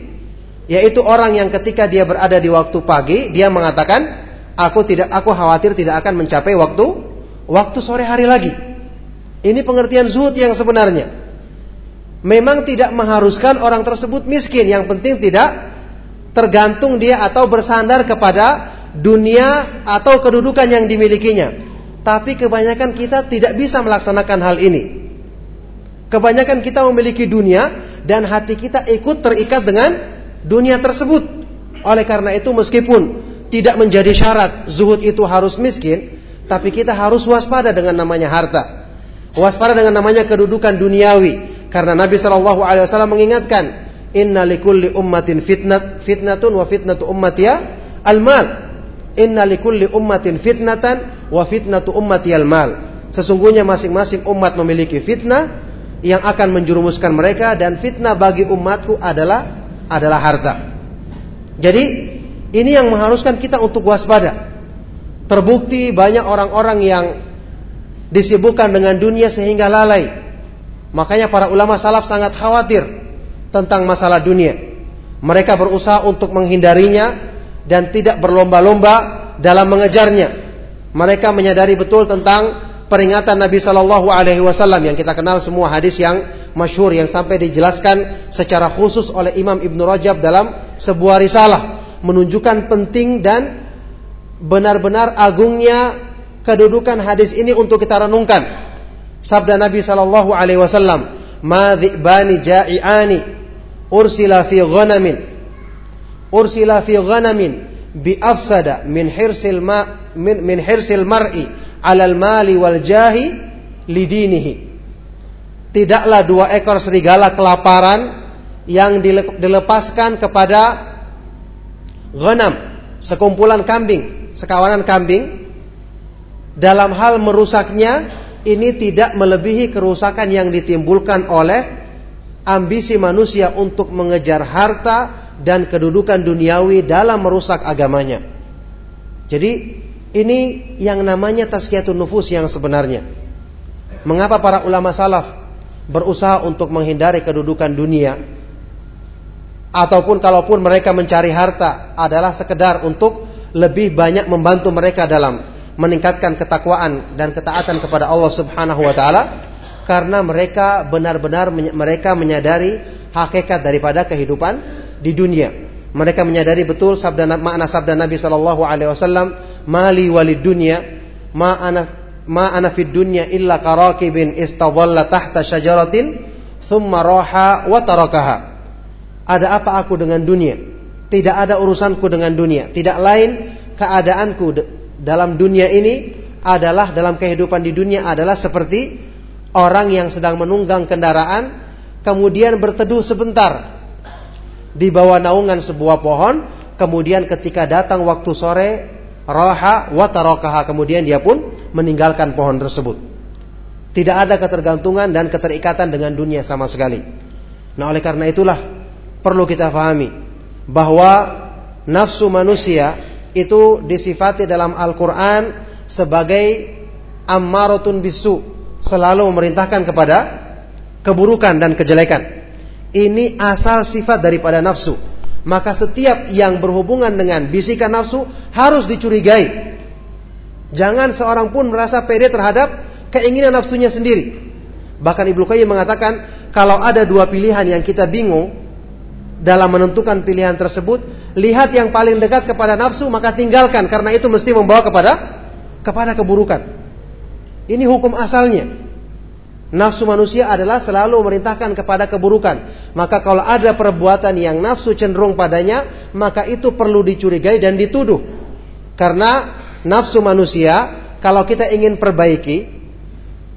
yaitu orang yang ketika dia berada di waktu pagi dia mengatakan aku tidak aku khawatir tidak akan mencapai waktu waktu sore hari lagi. Ini pengertian zuhud yang sebenarnya. Memang tidak mengharuskan orang tersebut miskin, yang penting tidak tergantung dia atau bersandar kepada dunia atau kedudukan yang dimilikinya. Tapi kebanyakan kita tidak bisa melaksanakan hal ini. Kebanyakan kita memiliki dunia dan hati kita ikut terikat dengan dunia tersebut. Oleh karena itu meskipun tidak menjadi syarat zuhud itu harus miskin, tapi kita harus waspada dengan namanya harta. Waspada dengan namanya kedudukan duniawi karena Nabi wasallam mengingatkan, "Inna likulli ummatin fitnat fitnatun wa fitnatu ummatia al-mal." Inna likulli ummatin fitnatan wa fitnatu ummati al-mal. Sesungguhnya masing-masing umat memiliki fitnah yang akan menjerumuskan mereka dan fitnah bagi umatku adalah adalah harta. Jadi Ini yang mengharuskan kita untuk waspada. Terbukti banyak orang-orang yang disibukkan dengan dunia sehingga lalai. Makanya para ulama salaf sangat khawatir tentang masalah dunia. Mereka berusaha untuk menghindarinya dan tidak berlomba-lomba dalam mengejarnya. Mereka menyadari betul tentang peringatan Nabi Shallallahu Alaihi Wasallam yang kita kenal semua hadis yang masyhur yang sampai dijelaskan secara khusus oleh Imam Ibn Rajab dalam sebuah risalah menunjukkan penting dan benar-benar agungnya kedudukan hadis ini untuk kita renungkan. Sabda Nabi sallallahu alaihi wasallam, "Ma dhi'bani ja'iani ursila fi ghanamin ursila fi ghanamin bi afsada min hirsil ma min, min hirsil mar'i 'alal mali wal jahi lidinihi." Tidaklah dua ekor serigala kelaparan yang dilepaskan kepada ghanam, sekumpulan kambing, sekawanan kambing dalam hal merusaknya ini tidak melebihi kerusakan yang ditimbulkan oleh ambisi manusia untuk mengejar harta dan kedudukan duniawi dalam merusak agamanya. Jadi ini yang namanya tazkiyatun nufus yang sebenarnya. Mengapa para ulama salaf berusaha untuk menghindari kedudukan dunia ataupun kalaupun mereka mencari harta adalah sekedar untuk lebih banyak membantu mereka dalam meningkatkan ketakwaan dan ketaatan kepada Allah Subhanahu wa taala karena mereka benar-benar mereka menyadari hakikat daripada kehidupan di dunia. Mereka menyadari betul sabda makna sabda Nabi sallallahu alaihi wasallam, "Mali walid dunya, ma ana ma ana fid dunya illa karakibin istadalla tahta syajaratin thumma raha wa tarakaha." Ada apa aku dengan dunia? Tidak ada urusanku dengan dunia. Tidak lain keadaanku dalam dunia ini adalah dalam kehidupan di dunia adalah seperti orang yang sedang menunggang kendaraan kemudian berteduh sebentar di bawah naungan sebuah pohon kemudian ketika datang waktu sore raha wa tarakaha kemudian dia pun meninggalkan pohon tersebut. Tidak ada ketergantungan dan keterikatan dengan dunia sama sekali. Nah, oleh karena itulah perlu kita fahami bahwa nafsu manusia itu disifati dalam Al-Qur'an sebagai ammaratun bisu, selalu memerintahkan kepada keburukan dan kejelekan. Ini asal sifat daripada nafsu. Maka setiap yang berhubungan dengan bisikan nafsu harus dicurigai. Jangan seorang pun merasa pede terhadap keinginan nafsunya sendiri. Bahkan Ibnu Qayyim mengatakan kalau ada dua pilihan yang kita bingung, dalam menentukan pilihan tersebut, lihat yang paling dekat kepada nafsu maka tinggalkan karena itu mesti membawa kepada kepada keburukan. Ini hukum asalnya. Nafsu manusia adalah selalu memerintahkan kepada keburukan. Maka kalau ada perbuatan yang nafsu cenderung padanya, maka itu perlu dicurigai dan dituduh. Karena nafsu manusia kalau kita ingin perbaiki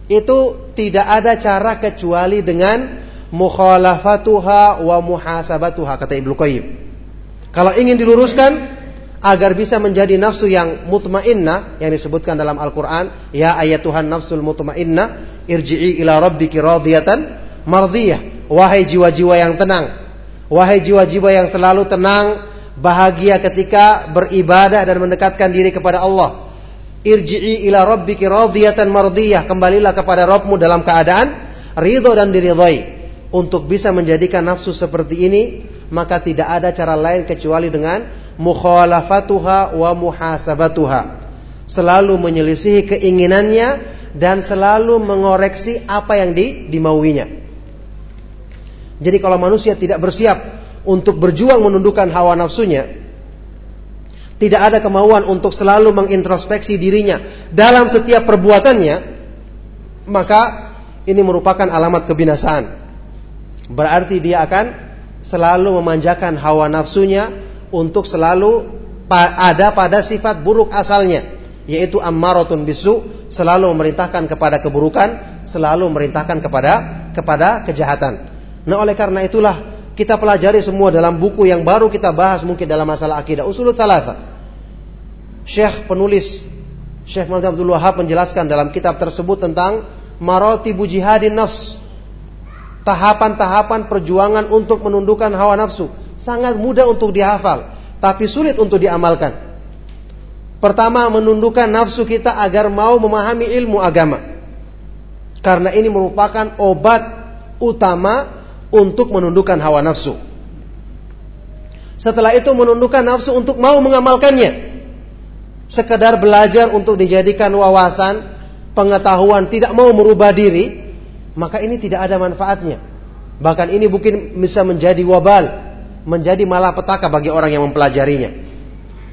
itu tidak ada cara kecuali dengan mukhalafatuha wa muhasabatuha kata Ibnu Qayyim. Kalau ingin diluruskan agar bisa menjadi nafsu yang mutmainnah yang disebutkan dalam Al-Qur'an, ya ayat Tuhan nafsul mutmainnah, irji'i ila rabbiki radiyatan mardiyah. Wahai jiwa-jiwa yang tenang, wahai jiwa-jiwa yang selalu tenang, bahagia ketika beribadah dan mendekatkan diri kepada Allah. Irji'i ila rabbiki radiyatan mardiyah, kembalilah kepada Rabbmu dalam keadaan ridho dan diridhoi untuk bisa menjadikan nafsu seperti ini maka tidak ada cara lain kecuali dengan mukhalafatuha wa muhasabatuha. Selalu menyelisihi keinginannya dan selalu mengoreksi apa yang di, dimauinya. Jadi kalau manusia tidak bersiap untuk berjuang menundukkan hawa nafsunya tidak ada kemauan untuk selalu mengintrospeksi dirinya dalam setiap perbuatannya maka ini merupakan alamat kebinasaan Berarti dia akan selalu memanjakan hawa nafsunya untuk selalu ada pada sifat buruk asalnya yaitu ammaratun bisu selalu memerintahkan kepada keburukan selalu memerintahkan kepada kepada kejahatan. Nah oleh karena itulah kita pelajari semua dalam buku yang baru kita bahas mungkin dalam masalah akidah usul thalatha. Syekh penulis Syekh Muhammad Abdul Wahab menjelaskan dalam kitab tersebut tentang maratibu jihadin nafs tahapan-tahapan perjuangan untuk menundukkan hawa nafsu. Sangat mudah untuk dihafal. tapi sulit untuk diamalkan. Pertama, menundukkan nafsu kita agar mau memahami ilmu agama. Karena ini merupakan obat utama untuk menundukkan hawa nafsu. Setelah itu menundukkan nafsu untuk mau mengamalkannya. Sekedar belajar untuk dijadikan wawasan, pengetahuan, tidak mau merubah diri, maka ini tidak ada manfaatnya. Bahkan ini mungkin bisa menjadi wabal, menjadi malapetaka bagi orang yang mempelajarinya.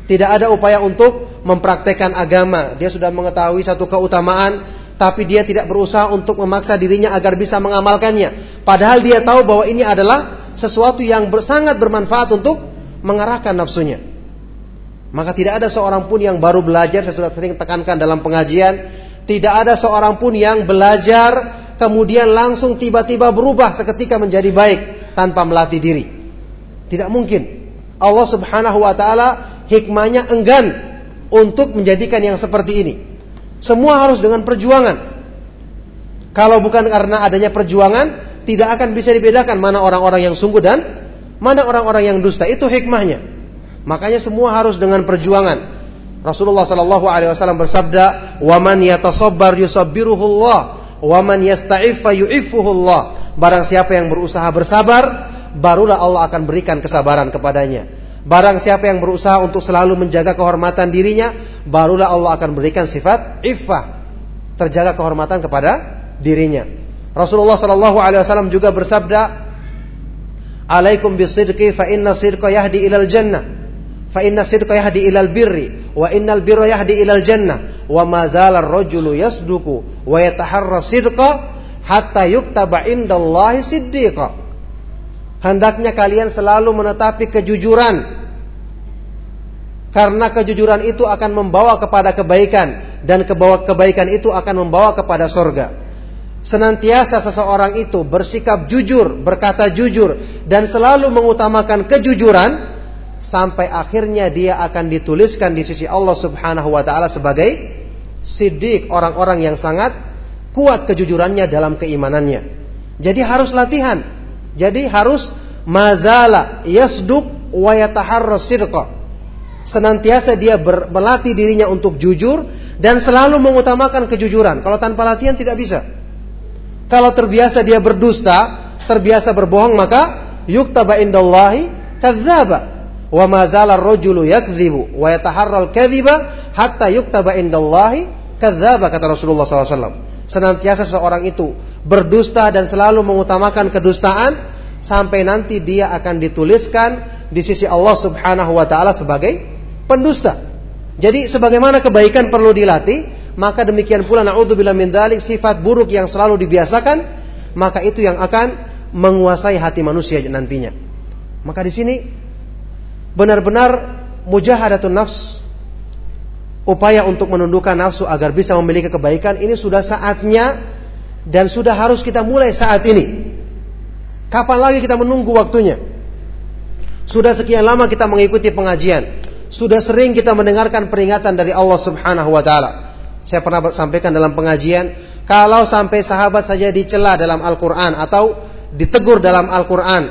Tidak ada upaya untuk mempraktekkan agama. Dia sudah mengetahui satu keutamaan, tapi dia tidak berusaha untuk memaksa dirinya agar bisa mengamalkannya. Padahal dia tahu bahwa ini adalah sesuatu yang sangat bermanfaat untuk mengarahkan nafsunya. Maka tidak ada seorang pun yang baru belajar, saya sudah sering tekankan dalam pengajian, tidak ada seorang pun yang belajar kemudian langsung tiba-tiba berubah seketika menjadi baik tanpa melatih diri. Tidak mungkin. Allah Subhanahu wa taala hikmahnya enggan untuk menjadikan yang seperti ini. Semua harus dengan perjuangan. Kalau bukan karena adanya perjuangan, tidak akan bisa dibedakan mana orang-orang yang sungguh dan mana orang-orang yang dusta. Itu hikmahnya. Makanya semua harus dengan perjuangan. Rasulullah Shallallahu Alaihi Wasallam bersabda, "Waman yatasabbar yusabbiruhullah Wa man yasta'iffa yu'iffuhullah. Barang siapa yang berusaha bersabar, barulah Allah akan berikan kesabaran kepadanya. Barang siapa yang berusaha untuk selalu menjaga kehormatan dirinya, barulah Allah akan berikan sifat iffah, terjaga kehormatan kepada dirinya. Rasulullah Shallallahu alaihi wasallam juga bersabda, "Alaikum bisidqi fa inna sidqa yahdi ilal jannah." Fa inna sidqa yahdi ilal birri wa innal birra yahdi ilal jannah wa ma zala ar-rajulu yasduku wa yataharra sidqa hatta yuktaba indallahi siddiqa. Hendaknya kalian selalu menetapi kejujuran. Karena kejujuran itu akan membawa kepada kebaikan dan kebawa kebaikan itu akan membawa kepada sorga. Senantiasa seseorang itu bersikap jujur, berkata jujur dan selalu mengutamakan kejujuran sampai akhirnya dia akan dituliskan di sisi Allah Subhanahu wa taala sebagai sidik orang-orang yang sangat kuat kejujurannya dalam keimanannya. Jadi harus latihan. Jadi harus mazala yasduk wa yataharra sidqa. Senantiasa dia ber, melatih dirinya untuk jujur dan selalu mengutamakan kejujuran. Kalau tanpa latihan tidak bisa. Kalau terbiasa dia berdusta, terbiasa berbohong maka yuktaba indallahi kadzdzaba. Wa ma zala ar-rajulu yakdzibu wa yataharra al-kadhiba hatta yuktaba indallahi kadzdzaba kata Rasulullah SAW. Senantiasa seseorang itu berdusta dan selalu mengutamakan kedustaan sampai nanti dia akan dituliskan di sisi Allah Subhanahu wa taala sebagai pendusta. Jadi sebagaimana kebaikan perlu dilatih, maka demikian pula naudzubillah min dzalik sifat buruk yang selalu dibiasakan, maka itu yang akan menguasai hati manusia nantinya. Maka di sini benar-benar mujahadatun nafs upaya untuk menundukkan nafsu agar bisa memiliki kebaikan ini sudah saatnya dan sudah harus kita mulai saat ini. Kapan lagi kita menunggu waktunya? Sudah sekian lama kita mengikuti pengajian. Sudah sering kita mendengarkan peringatan dari Allah Subhanahu wa taala. Saya pernah sampaikan dalam pengajian, kalau sampai sahabat saja dicela dalam Al-Qur'an atau ditegur dalam Al-Qur'an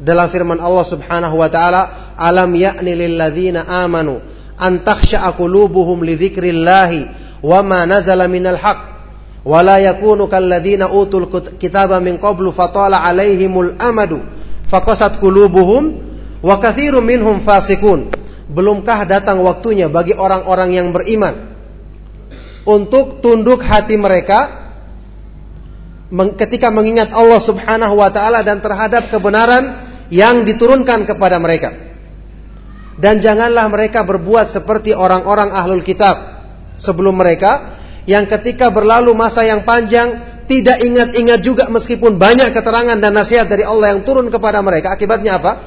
dalam firman Allah Subhanahu wa taala, "Alam ya'ni lil ladzina amanu an takhsha'a qulubuhum li dzikrillahi wa ma nazala minal haqq wa la yakunu kalladzina utul kitaba min qablu fatala alaihimul amadu faqasat qulubuhum wa katsirun minhum fasikun belumkah datang waktunya bagi orang-orang yang beriman untuk tunduk hati mereka ketika mengingat Allah Subhanahu wa taala dan terhadap kebenaran yang diturunkan kepada mereka dan janganlah mereka berbuat seperti orang-orang ahlul kitab. Sebelum mereka yang ketika berlalu masa yang panjang tidak ingat-ingat juga meskipun banyak keterangan dan nasihat dari Allah yang turun kepada mereka. Akibatnya apa?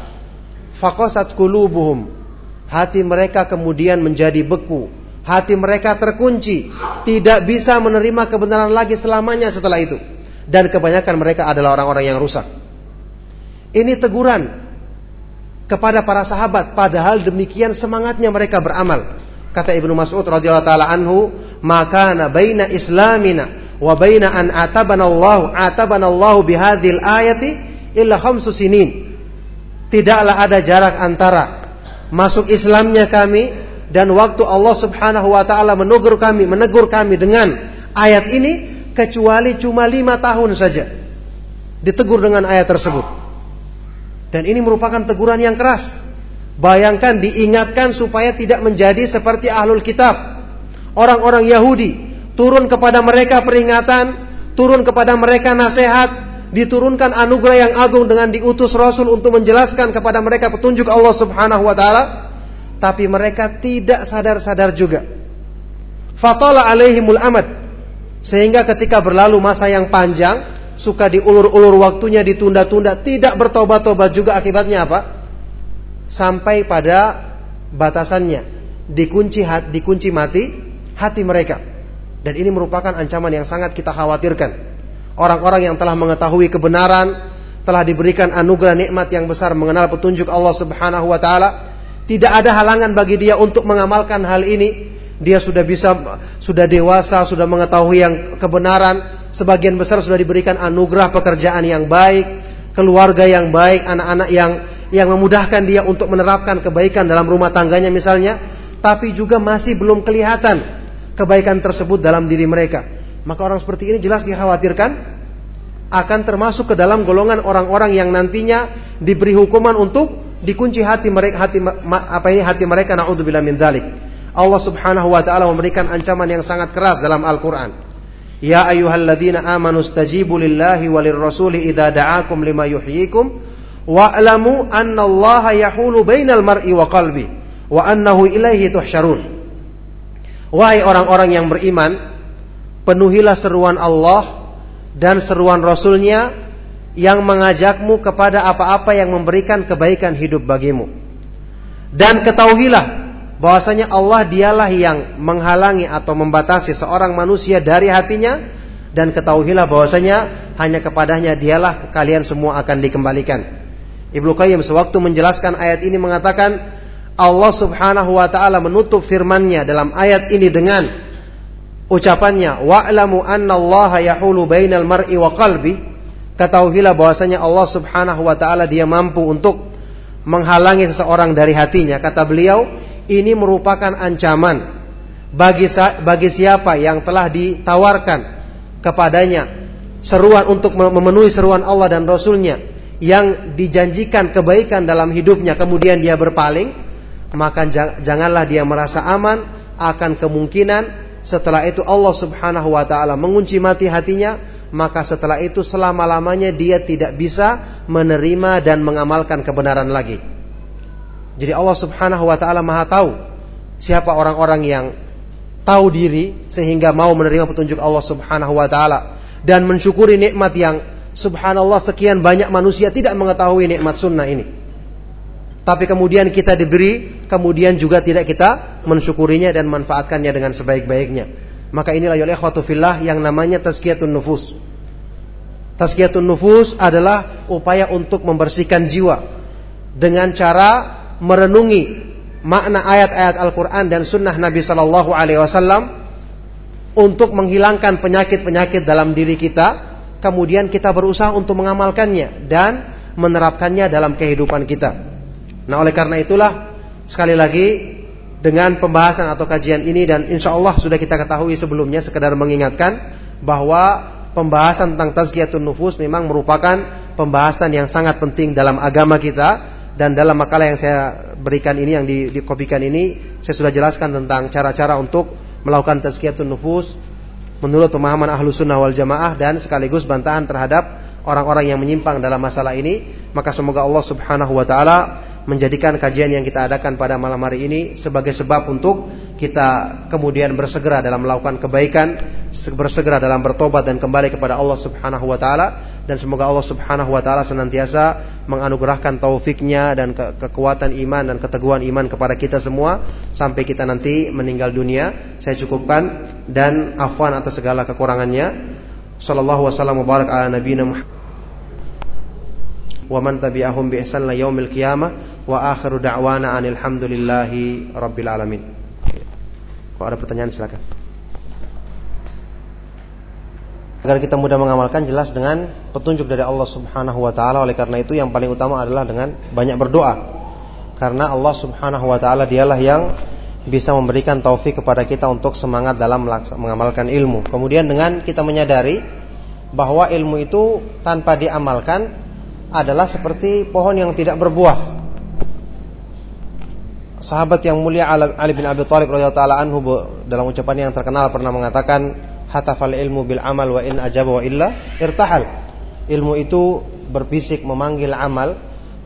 Fakosat kulubuhum hati mereka kemudian menjadi beku. Hati mereka terkunci. Tidak bisa menerima kebenaran lagi selamanya setelah itu. Dan kebanyakan mereka adalah orang-orang yang rusak. Ini teguran kepada para sahabat padahal demikian semangatnya mereka beramal. Kata Ibnu Mas'ud radhiyallahu taala anhu, "Maka baina islamina wa baina an atabana Allah atabana Allah bihadhil ayati illa khamsu sinin." Tidaklah ada jarak antara masuk Islamnya kami dan waktu Allah Subhanahu wa taala menegur kami, menegur kami dengan ayat ini kecuali cuma lima tahun saja. Ditegur dengan ayat tersebut. Dan ini merupakan teguran yang keras. Bayangkan diingatkan supaya tidak menjadi seperti ahlul kitab. Orang-orang Yahudi turun kepada mereka peringatan, turun kepada mereka nasihat, diturunkan anugerah yang agung dengan diutus Rasul untuk menjelaskan kepada mereka petunjuk Allah Subhanahu wa taala, tapi mereka tidak sadar-sadar juga. Fatala alaihimul amad. Sehingga ketika berlalu masa yang panjang, suka diulur-ulur waktunya ditunda-tunda, tidak bertobat-tobat juga akibatnya apa? Sampai pada batasannya, dikunci hati, dikunci mati hati mereka. Dan ini merupakan ancaman yang sangat kita khawatirkan orang-orang yang telah mengetahui kebenaran, telah diberikan anugerah nikmat yang besar mengenal petunjuk Allah Subhanahu wa taala, tidak ada halangan bagi dia untuk mengamalkan hal ini. Dia sudah bisa sudah dewasa, sudah mengetahui yang kebenaran, sebagian besar sudah diberikan anugerah pekerjaan yang baik, keluarga yang baik, anak-anak yang yang memudahkan dia untuk menerapkan kebaikan dalam rumah tangganya misalnya, tapi juga masih belum kelihatan kebaikan tersebut dalam diri mereka maka orang seperti ini jelas dikhawatirkan akan termasuk ke dalam golongan orang-orang yang nantinya diberi hukuman untuk dikunci hati mereka hati apa ini hati mereka naudzubillah min dzalik. Allah Subhanahu wa taala memberikan ancaman yang sangat keras dalam Al-Qur'an. Ya ayyuhalladzina amanu stajibu lillahi walir rasuli idza da'akum lima yuhyikum wa'lamu annallaha yahulu bainal mar'i wa qalbi wa annahu ilaihi tuhsyarun. Wahai orang-orang yang beriman, penuhilah seruan Allah dan seruan Rasulnya yang mengajakmu kepada apa-apa yang memberikan kebaikan hidup bagimu. Dan ketahuilah bahwasanya Allah dialah yang menghalangi atau membatasi seorang manusia dari hatinya. Dan ketahuilah bahwasanya hanya kepadanya dialah kalian semua akan dikembalikan. Ibnu Qayyim sewaktu menjelaskan ayat ini mengatakan Allah Subhanahu wa taala menutup firman-Nya dalam ayat ini dengan ucapannya wa'lamu anna Allah yahulu bainal mar'i wa qalbi. Ketahuilah bahwasanya Allah Subhanahu wa taala dia mampu untuk menghalangi seseorang dari hatinya. Kata beliau ini merupakan ancaman bagi bagi siapa yang telah ditawarkan kepadanya seruan untuk memenuhi seruan Allah dan Rasulnya yang dijanjikan kebaikan dalam hidupnya kemudian dia berpaling maka janganlah dia merasa aman akan kemungkinan setelah itu Allah Subhanahu wa taala mengunci mati hatinya, maka setelah itu selama-lamanya dia tidak bisa menerima dan mengamalkan kebenaran lagi. Jadi Allah Subhanahu wa taala Maha tahu siapa orang-orang yang tahu diri sehingga mau menerima petunjuk Allah Subhanahu wa taala dan mensyukuri nikmat yang subhanallah sekian banyak manusia tidak mengetahui nikmat sunnah ini. Tapi kemudian kita diberi, kemudian juga tidak kita mensyukurinya dan manfaatkannya dengan sebaik-baiknya. Maka inilah ya ikhwatu fillah yang namanya tazkiyatun nufus. Tazkiyatun nufus adalah upaya untuk membersihkan jiwa dengan cara merenungi makna ayat-ayat Al-Qur'an dan sunnah Nabi sallallahu alaihi wasallam untuk menghilangkan penyakit-penyakit dalam diri kita, kemudian kita berusaha untuk mengamalkannya dan menerapkannya dalam kehidupan kita. Nah oleh karena itulah sekali lagi dengan pembahasan atau kajian ini dan insya Allah sudah kita ketahui sebelumnya sekedar mengingatkan bahwa pembahasan tentang tazkiyatun nufus memang merupakan pembahasan yang sangat penting dalam agama kita dan dalam makalah yang saya berikan ini yang dikopikan ini saya sudah jelaskan tentang cara-cara untuk melakukan tazkiyatun nufus menurut pemahaman ahlu sunnah wal jamaah dan sekaligus bantahan terhadap orang-orang yang menyimpang dalam masalah ini. Maka semoga Allah subhanahu wa ta'ala menjadikan kajian yang kita adakan pada malam hari ini sebagai sebab untuk kita kemudian bersegera dalam melakukan kebaikan, bersegera dalam bertobat dan kembali kepada Allah Subhanahu wa taala dan semoga Allah Subhanahu wa taala senantiasa menganugerahkan taufiknya dan ke kekuatan iman dan keteguhan iman kepada kita semua sampai kita nanti meninggal dunia. Saya cukupkan dan afwan atas segala kekurangannya. Sallallahu wasallam mubarak ala nabiyina Muhammad wa man tabi'ahum bi ihsan la yaumil qiyamah wa akhiru da'wana anil hamdulillahi rabbil alamin. Kalau ada pertanyaan silakan. Agar kita mudah mengamalkan jelas dengan petunjuk dari Allah Subhanahu wa taala. Oleh karena itu yang paling utama adalah dengan banyak berdoa. Karena Allah Subhanahu wa taala dialah yang bisa memberikan taufik kepada kita untuk semangat dalam mengamalkan ilmu. Kemudian dengan kita menyadari bahwa ilmu itu tanpa diamalkan adalah seperti pohon yang tidak berbuah sahabat yang mulia Ali bin Abi Thalib radhiyallahu anhu dalam ucapan yang terkenal pernah mengatakan hatafal ilmu bil amal wa in ajaba wa illa irtahal. Ilmu itu berbisik memanggil amal,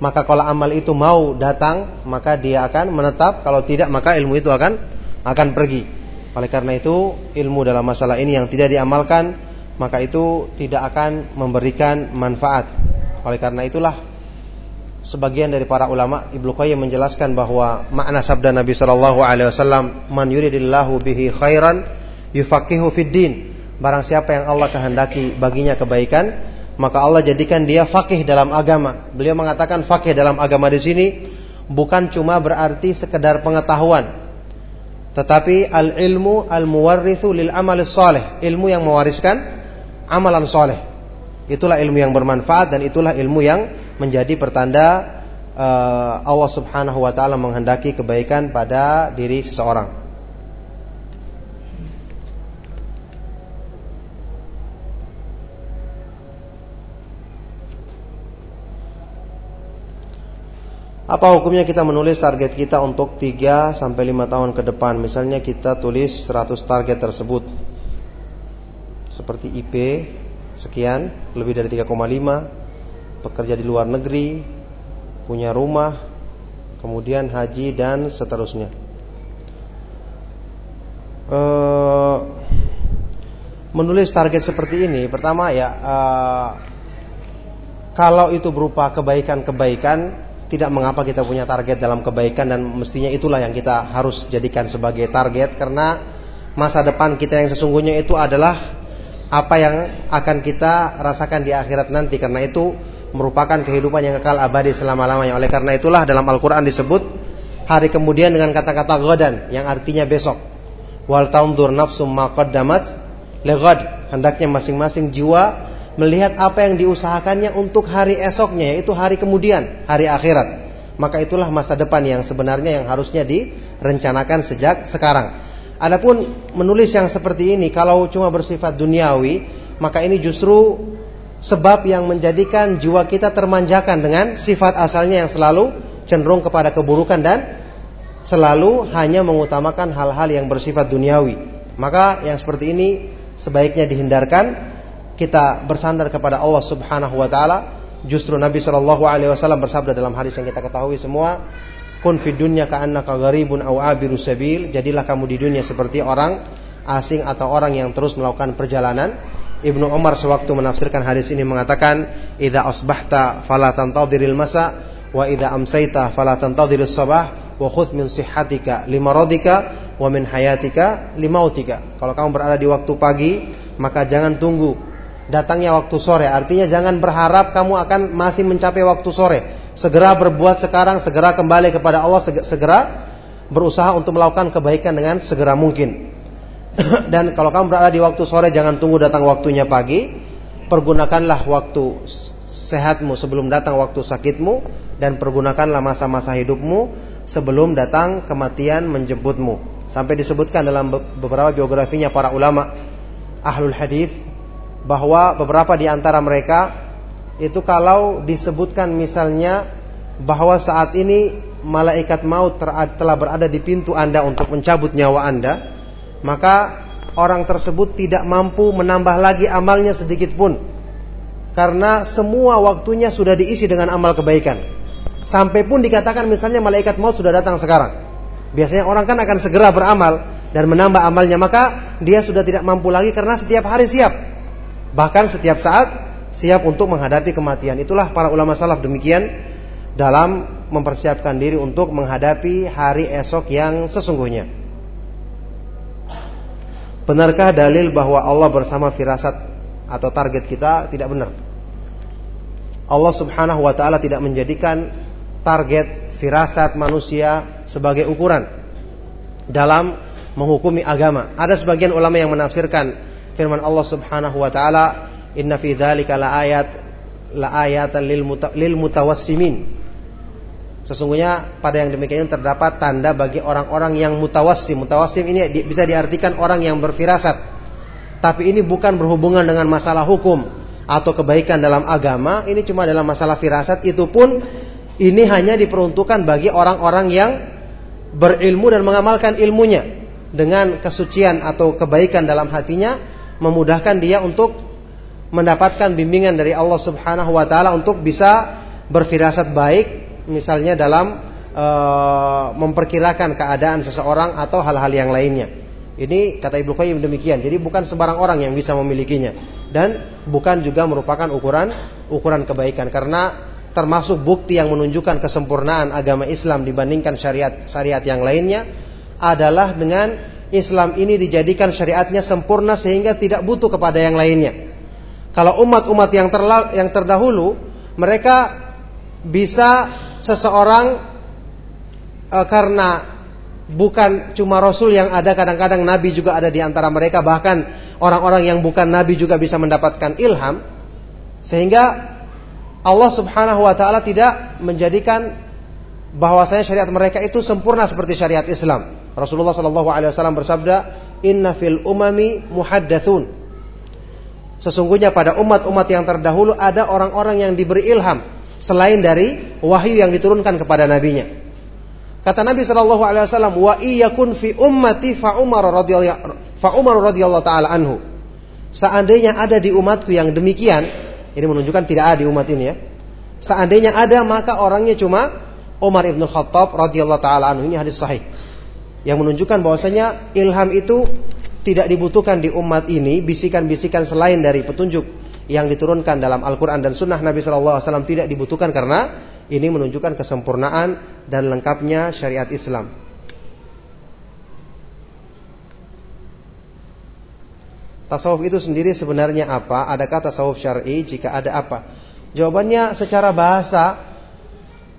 maka kalau amal itu mau datang, maka dia akan menetap, kalau tidak maka ilmu itu akan akan pergi. Oleh karena itu, ilmu dalam masalah ini yang tidak diamalkan, maka itu tidak akan memberikan manfaat. Oleh karena itulah sebagian dari para ulama Ibnu Qayyim menjelaskan bahwa makna sabda Nabi sallallahu alaihi wasallam man yuridillahu bihi khairan yufaqihu fid din. Barang siapa yang Allah kehendaki baginya kebaikan maka Allah jadikan dia fakih dalam agama. Beliau mengatakan fakih dalam agama di sini bukan cuma berarti sekedar pengetahuan tetapi al ilmu al muwarrithu lil amal saleh ilmu yang mewariskan amalan soleh itulah ilmu yang bermanfaat dan itulah ilmu yang menjadi pertanda uh, Allah Subhanahu wa taala menghendaki kebaikan pada diri seseorang. Apa hukumnya kita menulis target kita untuk 3 sampai 5 tahun ke depan? Misalnya kita tulis 100 target tersebut. Seperti IP sekian, lebih dari 3,5 bekerja di luar negeri, punya rumah, kemudian haji dan seterusnya. E, menulis target seperti ini, pertama ya, e, kalau itu berupa kebaikan-kebaikan, tidak mengapa kita punya target dalam kebaikan dan mestinya itulah yang kita harus jadikan sebagai target karena masa depan kita yang sesungguhnya itu adalah apa yang akan kita rasakan di akhirat nanti karena itu merupakan kehidupan yang kekal abadi selama-lamanya. Oleh karena itulah dalam Al-Qur'an disebut hari kemudian dengan kata-kata godan yang artinya besok. Wal taundur nafsum ma qaddamat legad. Hendaknya masing-masing jiwa melihat apa yang diusahakannya untuk hari esoknya yaitu hari kemudian, hari akhirat. Maka itulah masa depan yang sebenarnya yang harusnya direncanakan sejak sekarang. Adapun menulis yang seperti ini kalau cuma bersifat duniawi, maka ini justru sebab yang menjadikan jiwa kita termanjakan dengan sifat asalnya yang selalu cenderung kepada keburukan dan selalu hanya mengutamakan hal-hal yang bersifat duniawi. Maka yang seperti ini sebaiknya dihindarkan. Kita bersandar kepada Allah Subhanahu wa taala. Justru Nabi Shallallahu alaihi wasallam bersabda dalam hadis yang kita ketahui semua, "Kun fid dunya ka'annaka gharibun aw abiru sabil." Jadilah kamu di dunia seperti orang asing atau orang yang terus melakukan perjalanan Ibnu Umar sewaktu menafsirkan hadis ini mengatakan, "Idza asbahta fala tantadhiril masa wa idza amsayta fala tantadhirus sabah wa khudh min sihhatika limaradika wa min hayatika limautika." Kalau kamu berada di waktu pagi, maka jangan tunggu datangnya waktu sore. Artinya jangan berharap kamu akan masih mencapai waktu sore. Segera berbuat sekarang, segera kembali kepada Allah, segera berusaha untuk melakukan kebaikan dengan segera mungkin. <clears throat> Dan kalau kamu berada di waktu sore jangan tunggu datang waktunya pagi. Pergunakanlah waktu sehatmu sebelum datang waktu sakitmu dan pergunakanlah masa-masa hidupmu sebelum datang kematian menjemputmu. Sampai disebutkan dalam beberapa biografinya para ulama ahlul hadis bahwa beberapa di antara mereka itu kalau disebutkan misalnya bahwa saat ini malaikat maut telah berada di pintu Anda untuk mencabut nyawa Anda, maka orang tersebut tidak mampu menambah lagi amalnya sedikit pun. Karena semua waktunya sudah diisi dengan amal kebaikan. Sampai pun dikatakan misalnya malaikat maut sudah datang sekarang. Biasanya orang kan akan segera beramal dan menambah amalnya, maka dia sudah tidak mampu lagi karena setiap hari siap. Bahkan setiap saat siap untuk menghadapi kematian. Itulah para ulama salaf demikian dalam mempersiapkan diri untuk menghadapi hari esok yang sesungguhnya. Benarkah dalil bahwa Allah bersama firasat atau target kita tidak benar? Allah Subhanahu wa taala tidak menjadikan target firasat manusia sebagai ukuran dalam menghukumi agama. Ada sebagian ulama yang menafsirkan firman Allah Subhanahu wa taala, "Inna fi dzalika laayat laayatan lil, lil mutawassimin." Sesungguhnya pada yang demikian terdapat tanda bagi orang-orang yang mutawassim. Mutawassim ini bisa diartikan orang yang berfirasat. Tapi ini bukan berhubungan dengan masalah hukum atau kebaikan dalam agama. Ini cuma dalam masalah firasat. Itu pun ini hanya diperuntukkan bagi orang-orang yang berilmu dan mengamalkan ilmunya dengan kesucian atau kebaikan dalam hatinya memudahkan dia untuk mendapatkan bimbingan dari Allah Subhanahu wa taala untuk bisa berfirasat baik misalnya dalam e, memperkirakan keadaan seseorang atau hal-hal yang lainnya. Ini kata Ibnu Qayyim demikian. Jadi bukan sembarang orang yang bisa memilikinya dan bukan juga merupakan ukuran ukuran kebaikan karena termasuk bukti yang menunjukkan kesempurnaan agama Islam dibandingkan syariat syariat yang lainnya adalah dengan Islam ini dijadikan syariatnya sempurna sehingga tidak butuh kepada yang lainnya. Kalau umat-umat yang yang terdahulu mereka bisa seseorang e, karena bukan cuma rasul yang ada kadang-kadang nabi juga ada di antara mereka bahkan orang-orang yang bukan nabi juga bisa mendapatkan ilham sehingga Allah Subhanahu wa taala tidak menjadikan bahwasanya syariat mereka itu sempurna seperti syariat Islam. Rasulullah Shallallahu alaihi wasallam bersabda, "Inna fil umami muhaddatsun." Sesungguhnya pada umat-umat yang terdahulu ada orang-orang yang diberi ilham selain dari wahyu yang diturunkan kepada nabinya. Kata Nabi Shallallahu Alaihi Wasallam, wa fi ummati fa Umar radhiyallahu fa Umar radhiyallahu taala anhu. Seandainya ada di umatku yang demikian, ini menunjukkan tidak ada di umat ini ya. Seandainya ada maka orangnya cuma Umar ibn Khattab radhiyallahu taala anhu. Ini hadis sahih. Yang menunjukkan bahwasanya ilham itu tidak dibutuhkan di umat ini bisikan-bisikan selain dari petunjuk yang diturunkan dalam Al-Quran dan Sunnah Nabi Shallallahu Alaihi Wasallam tidak dibutuhkan karena ini menunjukkan kesempurnaan dan lengkapnya syariat Islam. Tasawuf itu sendiri sebenarnya apa? Adakah tasawuf syar'i? Jika ada apa? Jawabannya secara bahasa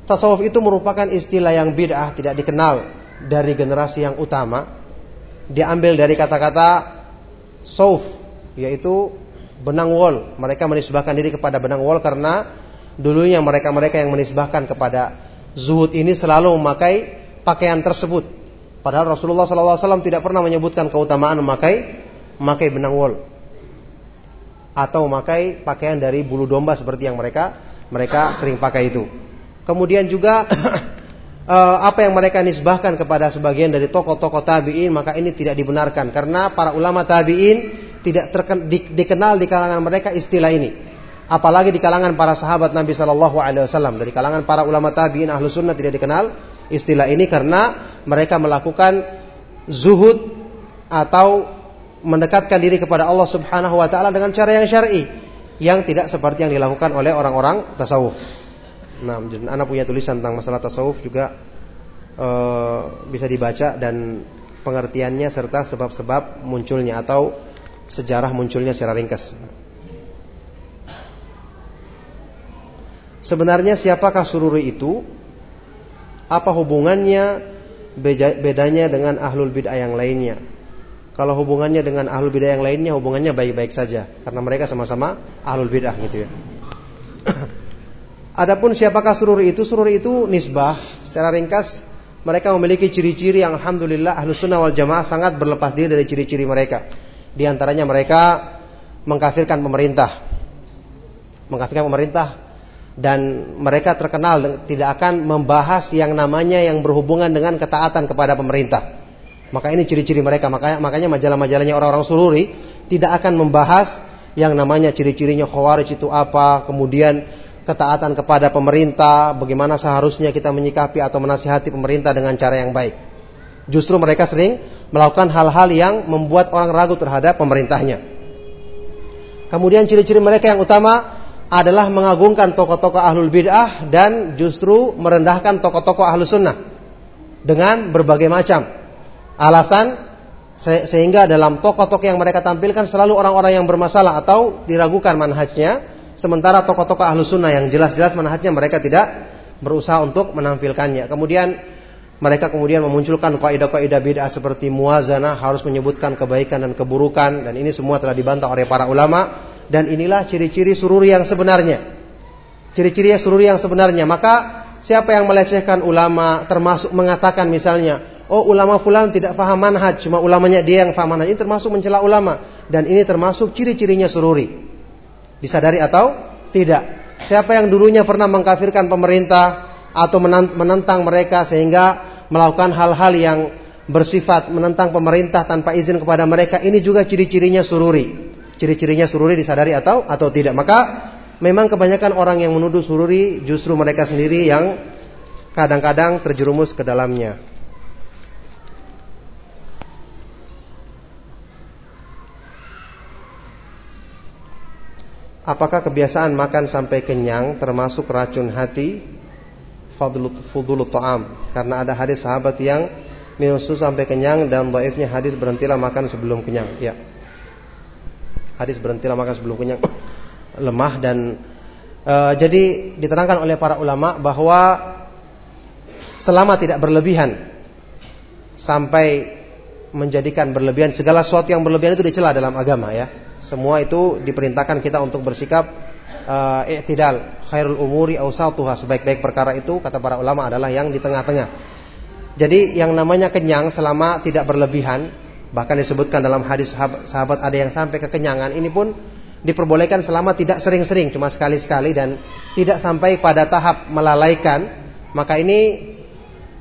tasawuf itu merupakan istilah yang bid'ah, tidak dikenal dari generasi yang utama. Diambil dari kata-kata sauf, yaitu benang wol. Mereka menisbahkan diri kepada benang wol karena dulunya mereka-mereka yang menisbahkan kepada zuhud ini selalu memakai pakaian tersebut. Padahal Rasulullah SAW tidak pernah menyebutkan keutamaan memakai memakai benang wol atau memakai pakaian dari bulu domba seperti yang mereka mereka sering pakai itu. Kemudian juga <clears throat> eh, apa yang mereka nisbahkan kepada sebagian dari tokoh-tokoh tabiin maka ini tidak dibenarkan karena para ulama tabiin tidak terken, di, dikenal di kalangan mereka istilah ini. Apalagi di kalangan para sahabat Nabi Shallallahu Alaihi Wasallam dari kalangan para ulama tabiin ahlu sunnah tidak dikenal istilah ini karena mereka melakukan zuhud atau mendekatkan diri kepada Allah Subhanahu Wa Taala dengan cara yang syar'i yang tidak seperti yang dilakukan oleh orang-orang tasawuf. Nah, anak punya tulisan tentang masalah tasawuf juga uh, bisa dibaca dan pengertiannya serta sebab-sebab munculnya atau sejarah munculnya secara ringkas. Sebenarnya siapakah sururi itu? Apa hubungannya bedanya dengan ahlul bid'ah yang lainnya? Kalau hubungannya dengan ahlul bid'ah yang lainnya hubungannya baik-baik saja karena mereka sama-sama ahlul bid'ah gitu ya. Adapun siapakah sururi itu? Sururi itu nisbah. Secara ringkas mereka memiliki ciri-ciri yang alhamdulillah ahlu sunnah wal jamaah sangat berlepas diri dari ciri-ciri mereka. Di antaranya mereka mengkafirkan pemerintah. Mengkafirkan pemerintah dan mereka terkenal tidak akan membahas yang namanya yang berhubungan dengan ketaatan kepada pemerintah. Maka ini ciri-ciri mereka. Makanya makanya majalah-majalahnya orang-orang sururi tidak akan membahas yang namanya ciri-cirinya khawarij itu apa, kemudian ketaatan kepada pemerintah, bagaimana seharusnya kita menyikapi atau menasihati pemerintah dengan cara yang baik. Justru mereka sering melakukan hal-hal yang membuat orang ragu terhadap pemerintahnya. Kemudian ciri-ciri mereka yang utama adalah mengagungkan tokoh-tokoh ahlul bid'ah dan justru merendahkan tokoh-tokoh ahlus sunnah dengan berbagai macam alasan sehingga dalam tokoh-tokoh yang mereka tampilkan selalu orang-orang yang bermasalah atau diragukan manhajnya sementara tokoh-tokoh ahlus sunnah yang jelas-jelas manhajnya mereka tidak berusaha untuk menampilkannya kemudian mereka kemudian memunculkan kaidah-kaidah bid'ah seperti muazanah harus menyebutkan kebaikan dan keburukan dan ini semua telah dibantah oleh para ulama dan inilah ciri-ciri sururi yang sebenarnya. Ciri-ciri sururi yang sebenarnya. Maka siapa yang melecehkan ulama termasuk mengatakan misalnya, oh ulama fulan tidak faham manhaj, cuma ulamanya dia yang faham manhaj. Ini termasuk mencela ulama dan ini termasuk ciri-cirinya sururi. Disadari atau tidak? Siapa yang dulunya pernah mengkafirkan pemerintah atau menentang mereka sehingga melakukan hal-hal yang bersifat menentang pemerintah tanpa izin kepada mereka, ini juga ciri-cirinya sururi. Ciri-cirinya sururi disadari atau atau tidak. Maka memang kebanyakan orang yang menuduh sururi justru mereka sendiri yang kadang-kadang terjerumus ke dalamnya. Apakah kebiasaan makan sampai kenyang termasuk racun hati? Fadlu ta'am. Karena ada hadis sahabat yang minum susu sampai kenyang dan dhaifnya hadis berhentilah makan sebelum kenyang. Ya. Hadis berhentilah makan sebelum kenyang. lemah dan e, jadi diterangkan oleh para ulama bahwa selama tidak berlebihan sampai menjadikan berlebihan segala sesuatu yang berlebihan itu dicela dalam agama ya. Semua itu diperintahkan kita untuk bersikap uh, i'tidal, khairul umuri awsatuha, sebaik-baik perkara itu kata para ulama adalah yang di tengah-tengah. Jadi yang namanya kenyang selama tidak berlebihan, bahkan disebutkan dalam hadis sahabat, sahabat ada yang sampai kekenyangan, ini pun diperbolehkan selama tidak sering-sering, cuma sekali-sekali dan tidak sampai pada tahap melalaikan, maka ini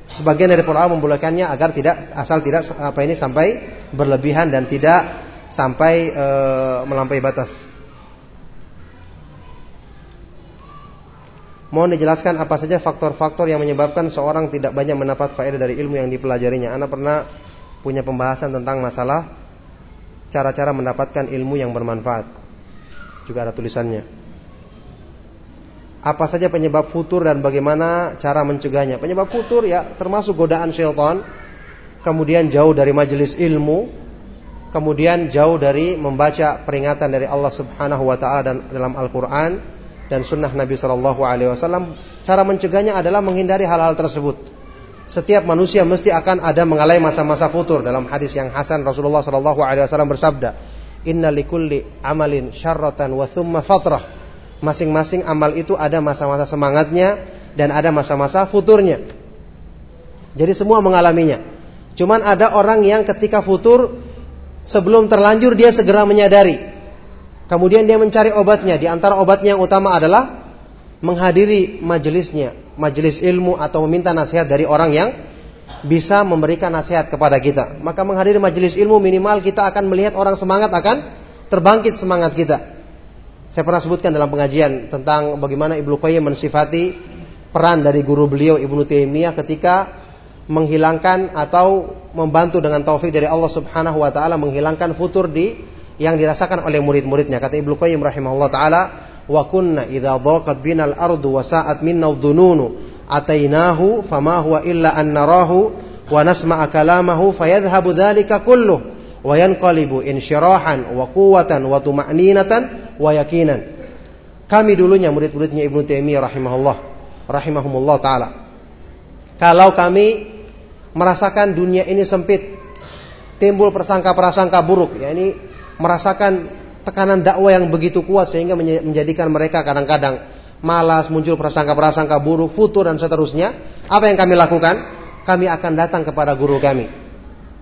sebagian dari para ulama membolehkannya agar tidak asal tidak apa ini sampai berlebihan dan tidak sampai e, melampaui batas. Mohon dijelaskan apa saja faktor-faktor yang menyebabkan seorang tidak banyak mendapat faedah dari ilmu yang dipelajarinya. Anda pernah punya pembahasan tentang masalah cara-cara mendapatkan ilmu yang bermanfaat juga ada tulisannya. Apa saja penyebab futur dan bagaimana cara mencegahnya? Penyebab futur ya termasuk godaan syaitan, kemudian jauh dari majelis ilmu, kemudian jauh dari membaca peringatan dari Allah Subhanahu wa taala dan dalam Al-Qur'an dan sunnah Nabi Shallallahu alaihi wasallam. Cara mencegahnya adalah menghindari hal-hal tersebut. Setiap manusia mesti akan ada mengalami masa-masa futur. Dalam hadis yang hasan Rasulullah Shallallahu alaihi wasallam bersabda, Inna likulli amalin syarratan wa thumma fatrah. Masing-masing amal itu ada masa-masa semangatnya dan ada masa-masa futurnya. Jadi semua mengalaminya. Cuman ada orang yang ketika futur sebelum terlanjur dia segera menyadari. Kemudian dia mencari obatnya. Di antara obatnya yang utama adalah menghadiri majelisnya, majelis ilmu atau meminta nasihat dari orang yang bisa memberikan nasihat kepada kita. Maka menghadiri majelis ilmu minimal kita akan melihat orang semangat akan terbangkit semangat kita. Saya pernah sebutkan dalam pengajian tentang bagaimana Ibnu Qayyim mensifati peran dari guru beliau Ibnu Taimiyah ketika menghilangkan atau membantu dengan taufik dari Allah Subhanahu wa taala menghilangkan futur di yang dirasakan oleh murid-muridnya. Kata Ibnu Qayyim rahimahullah taala, "Wa kunna idza dhaqat binal ardu wa sa'at minna dhununu atainahu fama huwa illa an narahu wa nasma'a kalamahu fayadhhabu dhalika kulluh wa yanqalibu insyirahan wa quwwatan wa tuma'ninatan wa yakinan. Kami dulunya murid-muridnya Ibnu Taimiyah rahimahullah rahimahumullah taala. Kalau kami merasakan dunia ini sempit, timbul prasangka-prasangka buruk, ya ini merasakan tekanan dakwah yang begitu kuat sehingga menjadikan mereka kadang-kadang malas, muncul prasangka-prasangka buruk, futur dan seterusnya, apa yang kami lakukan? Kami akan datang kepada guru kami.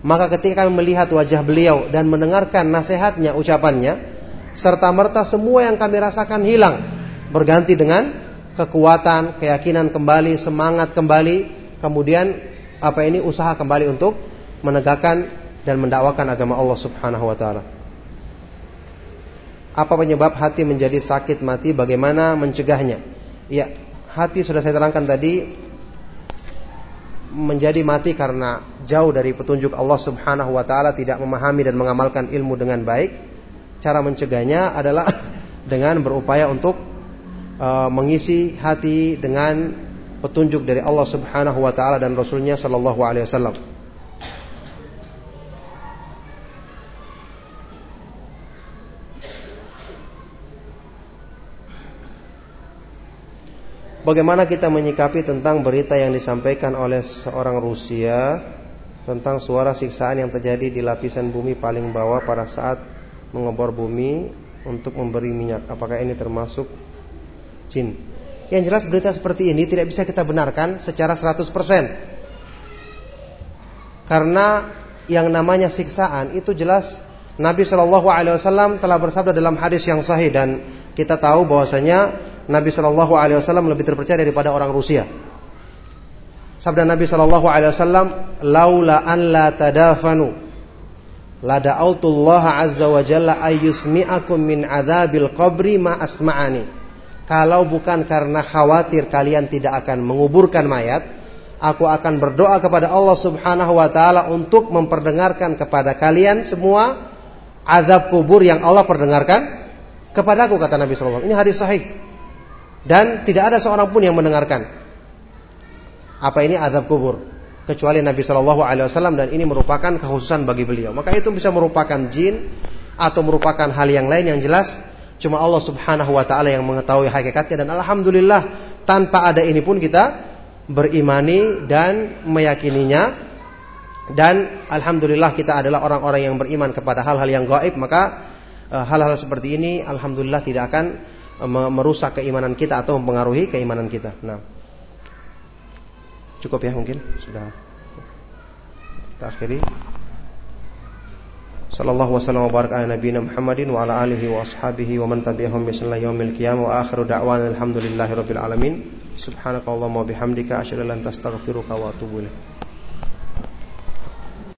Maka ketika kami melihat wajah beliau dan mendengarkan nasihatnya, ucapannya, serta merta semua yang kami rasakan hilang, berganti dengan kekuatan, keyakinan kembali, semangat kembali, kemudian apa ini usaha kembali untuk menegakkan dan mendakwakan agama Allah Subhanahu wa taala. Apa penyebab hati menjadi sakit mati? Bagaimana mencegahnya? Ya, hati sudah saya terangkan tadi menjadi mati karena jauh dari petunjuk Allah Subhanahu wa taala, tidak memahami dan mengamalkan ilmu dengan baik. Cara mencegahnya adalah <laughs> dengan berupaya untuk uh, mengisi hati dengan petunjuk dari Allah Subhanahu wa taala dan Rasulnya sallallahu alaihi wasallam. Bagaimana kita menyikapi tentang berita yang disampaikan oleh seorang Rusia tentang suara siksaan yang terjadi di lapisan bumi paling bawah pada saat mengebor bumi untuk memberi minyak? Apakah ini termasuk jin? Yang jelas berita seperti ini tidak bisa kita benarkan secara 100%. Karena yang namanya siksaan itu jelas Nabi Shallallahu Alaihi Wasallam telah bersabda dalam hadis yang sahih dan kita tahu bahwasanya Nabi Shallallahu Alaihi Wasallam lebih terpercaya daripada orang Rusia. Sabda Nabi Shallallahu Alaihi Wasallam, "Laula an la tadafanu, la da'autullah azza wa jalla ayyusmi'akum min adzabil qabri ma asma'ani." Kalau bukan karena khawatir kalian tidak akan menguburkan mayat, aku akan berdoa kepada Allah Subhanahu wa taala untuk memperdengarkan kepada kalian semua azab kubur yang Allah perdengarkan kepadaku kata Nabi sallallahu Ini hadis sahih. Dan tidak ada seorang pun yang mendengarkan. Apa ini azab kubur? Kecuali Nabi Shallallahu Alaihi Wasallam dan ini merupakan kekhususan bagi beliau. Maka itu bisa merupakan jin atau merupakan hal yang lain yang jelas Cuma Allah Subhanahu wa taala yang mengetahui hakikatnya dan alhamdulillah tanpa ada ini pun kita berimani dan meyakininya dan alhamdulillah kita adalah orang-orang yang beriman kepada hal-hal yang gaib maka eh, hal-hal seperti ini alhamdulillah tidak akan eh, merusak keimanan kita atau mempengaruhi keimanan kita. Nah. Cukup ya mungkin sudah kita akhiri. Sallallahu wasallam wa baraka ala nabiyina Muhammadin wa ala alihi wa ashabihi wa man tabi'ahum bi sunnah yaumil qiyamah wa akhiru da'wana alhamdulillahi rabbil alamin. Subhanakallahumma wa bihamdika asyhadu an la ilaha illa anta astaghfiruka wa atubu ilaik.